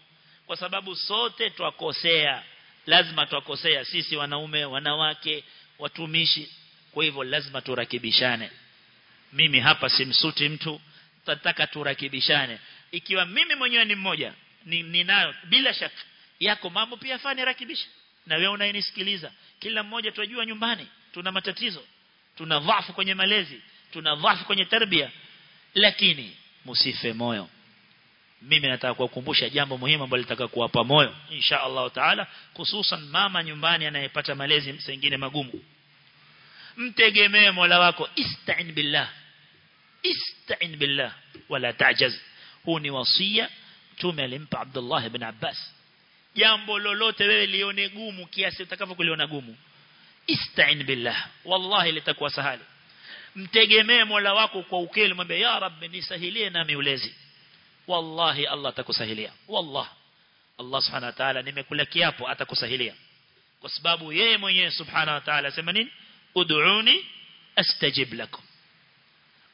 Kwa sababu sote twakosea. Lazima twakosea. Sisi wanaume wanawake watumishi. Kwa hivyo lazima turakibishane. Mimi hapa simsuti mtu tataka turakibishane. Ikiwa mimi mwenyewe ni mmoja ninayo ni bila shaka yako mambo pia fani rakibisha na wewe unayenisikiliza kila mmoja tunajua nyumbani tuna matatizo tuna dhafu kwenye malezi tuna dhafu kwenye tarbia. Lakini musife moyo. Mimi nataka kuwakumbusha jambo muhimu ambalo litaka kuwapa moyo insha Allah taala hususan mama nyumbani anayepata malezi msengine magumu. Mtegemee Mola wako ista'in billah ista'in billah wala ta'jaz huu ni wasia tume alimpa Abdullah ibn Abbas jambo lolote wewe lione gumu kiasi utakavyokuliona gumu ista'in billah wallahi litakuwa sahali mtegemee Mola wako kwa ukeli mwambie ya rabbi nisahilie nami ulezi wallahi Allah atakusahilia wallah Allah subhanahu wa ta'ala nimekula kiapo atakusahilia kwa sababu yeye mwenyewe subhanahu wa ta'ala sema nini ud'uni astajib lakum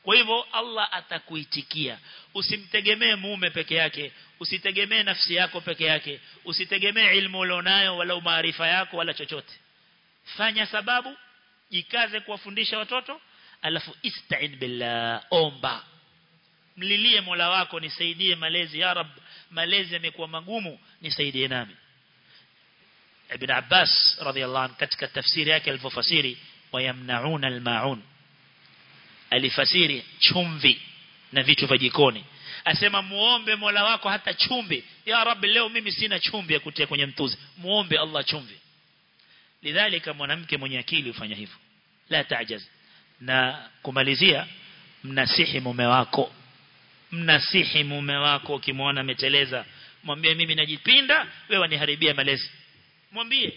kwa hivyo Allah atakuitikia. Usimtegemee mume peke yake usitegemee nafsi yako peke yake usitegemee ilmu ulionayo wala maarifa yako wala chochote. Fanya sababu jikaze kuwafundisha watoto alafu ista'in billah omba. Mlilie Mola wako nisaidie malezi ya rab malezi yamekuwa magumu nisaidie nami. Ibn Abbas radhiallahu anhu katika tafsiri yake alifasiri wayamnauna almaun alifasiri chumvi na vitu vya jikoni. Asema muombe Mola wako hata chumvi. Ya rabbi leo mimi sina chumvi ya kutia kwenye mtuzi. Muombe Allah chumvi. Lidhalika mwanamke mwenye akili ufanya hivyo. La taajaz na kumalizia mnasihi mume wako. Mnasihi mume wako ukimwona ameteleza. Mwambie mimi najipinda wewe waniharibia malezi. Mwambie.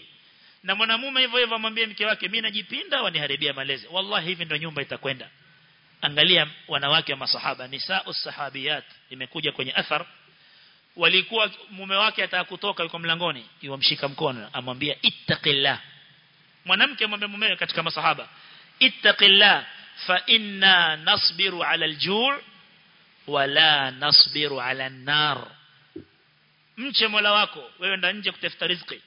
Na mwanamume hivyo hivyo mwambie mke wake mimi najipinda waniharibia malezi. Wallahi hivi ndio nyumba itakwenda angalia wanawake wa masahaba nisaa sahabiyat imekuja kwenye athar. Walikuwa mume wake ataka kutoka yuko mlangoni yomshika mkono amwambia ittaqillah. Mwanamke amwambia mumewe katika masahaba ittaqillah fa inna nasbiru ala aljuu' wala nasbiru ala an-nar. Mche Mola wako wewe nda nje kutafuta riziki.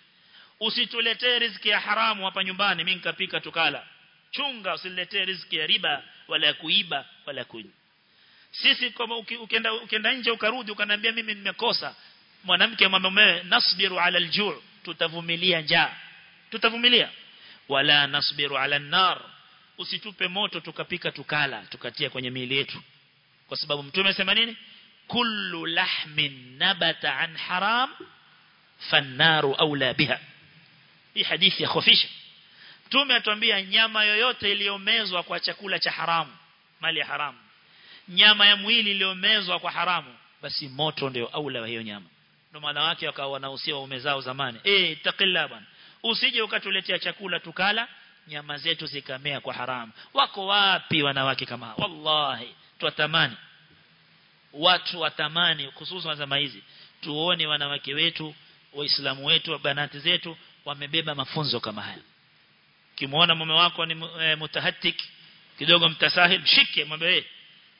Usituletee riziki ya haramu hapa nyumbani mimi nikapika tukala. Chunga usiletee riziki ya riba wala kuiba wala kunywa. Sisi kama ukienda ukienda nje ukarudi ukaniambia mimi nimekosa mwanamke mwanamume nasbiru ala aljuu' tutavumilia njaa. Tutavumilia. Wala nasbiru ala an-nar usitupe moto tukapika tukala tukatia kwenye miili yetu. Kwa sababu mtume sema nini? Kullu lahmin nabata an haram fannaru aula biha. Hii hadithi ya khofisha mtume atuambia nyama yoyote iliyomezwa kwa chakula cha haramu mali ya haramu nyama ya mwili iliyomezwa kwa haramu basi moto ndio aula wa hiyo nyama. Ndio maana wake wakawa wanahusia waume zao zamani. Eh taqilla bwana. Usije ukatuletea chakula tukala nyama zetu zikamea kwa haramu. Wako wapi wanawake kama hao? wallahi twatamani watu watamani hususan zama hizi tuone wanawake wetu waislamu wetu banati zetu wamebeba mafunzo kama haya kimuona mume wako ni e, mutahattik kidogo mtasahil shike mwambie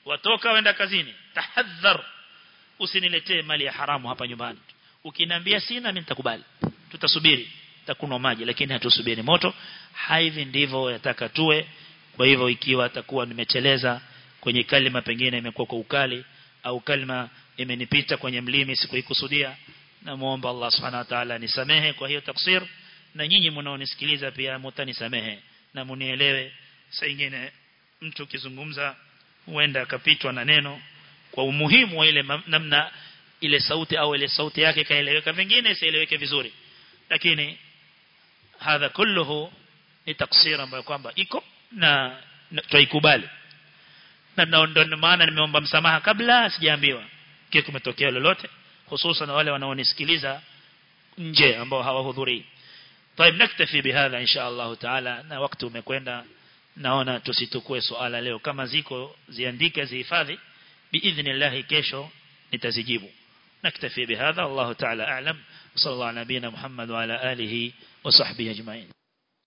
watoka wenda kazini. Tahadhar usiniletee mali ya haramu hapa nyumbani. Ukiniambia sina mimi nitakubali. Tutasubiri takunwa maji lakini hatusubiri moto. Hivi ndivyo yataka tuwe. Kwa hivyo ikiwa atakuwa nimecheleza kwenye kalima pengine imekuwa kwa ukali au kalima imenipita kwenye mlimi sikuikusudia namuomba Allah subhanahu wa ta'ala nisamehe kwa hiyo taksir na nyinyi mnaonisikiliza pia mtanisamehe na munielewe. Saa nyingine mtu kizungumza huenda akapitwa na neno kwa umuhimu wa ile namna ile sauti au ile sauti yake kaeleweka vingine sieleweke vizuri. Lakini hadha kulluhu ni taksira ambayo kwamba iko na, na tuikubali na ndio maana nimeomba msamaha kabla sijaambiwa kile kumetokea lolote hususan wale wanaonisikiliza nje ambao hawahudhurii طيب نكتفي بهذا ان شاء الله تعالى na wakati umekwenda naona tusitukue swala leo kama ziko ziandike zihifadhi biidhnillah kesho nitazijibu نكتفي بهذا الله تعالى اعلم صلى الله على نبينا محمد وعلى اله وصحبه اجمعين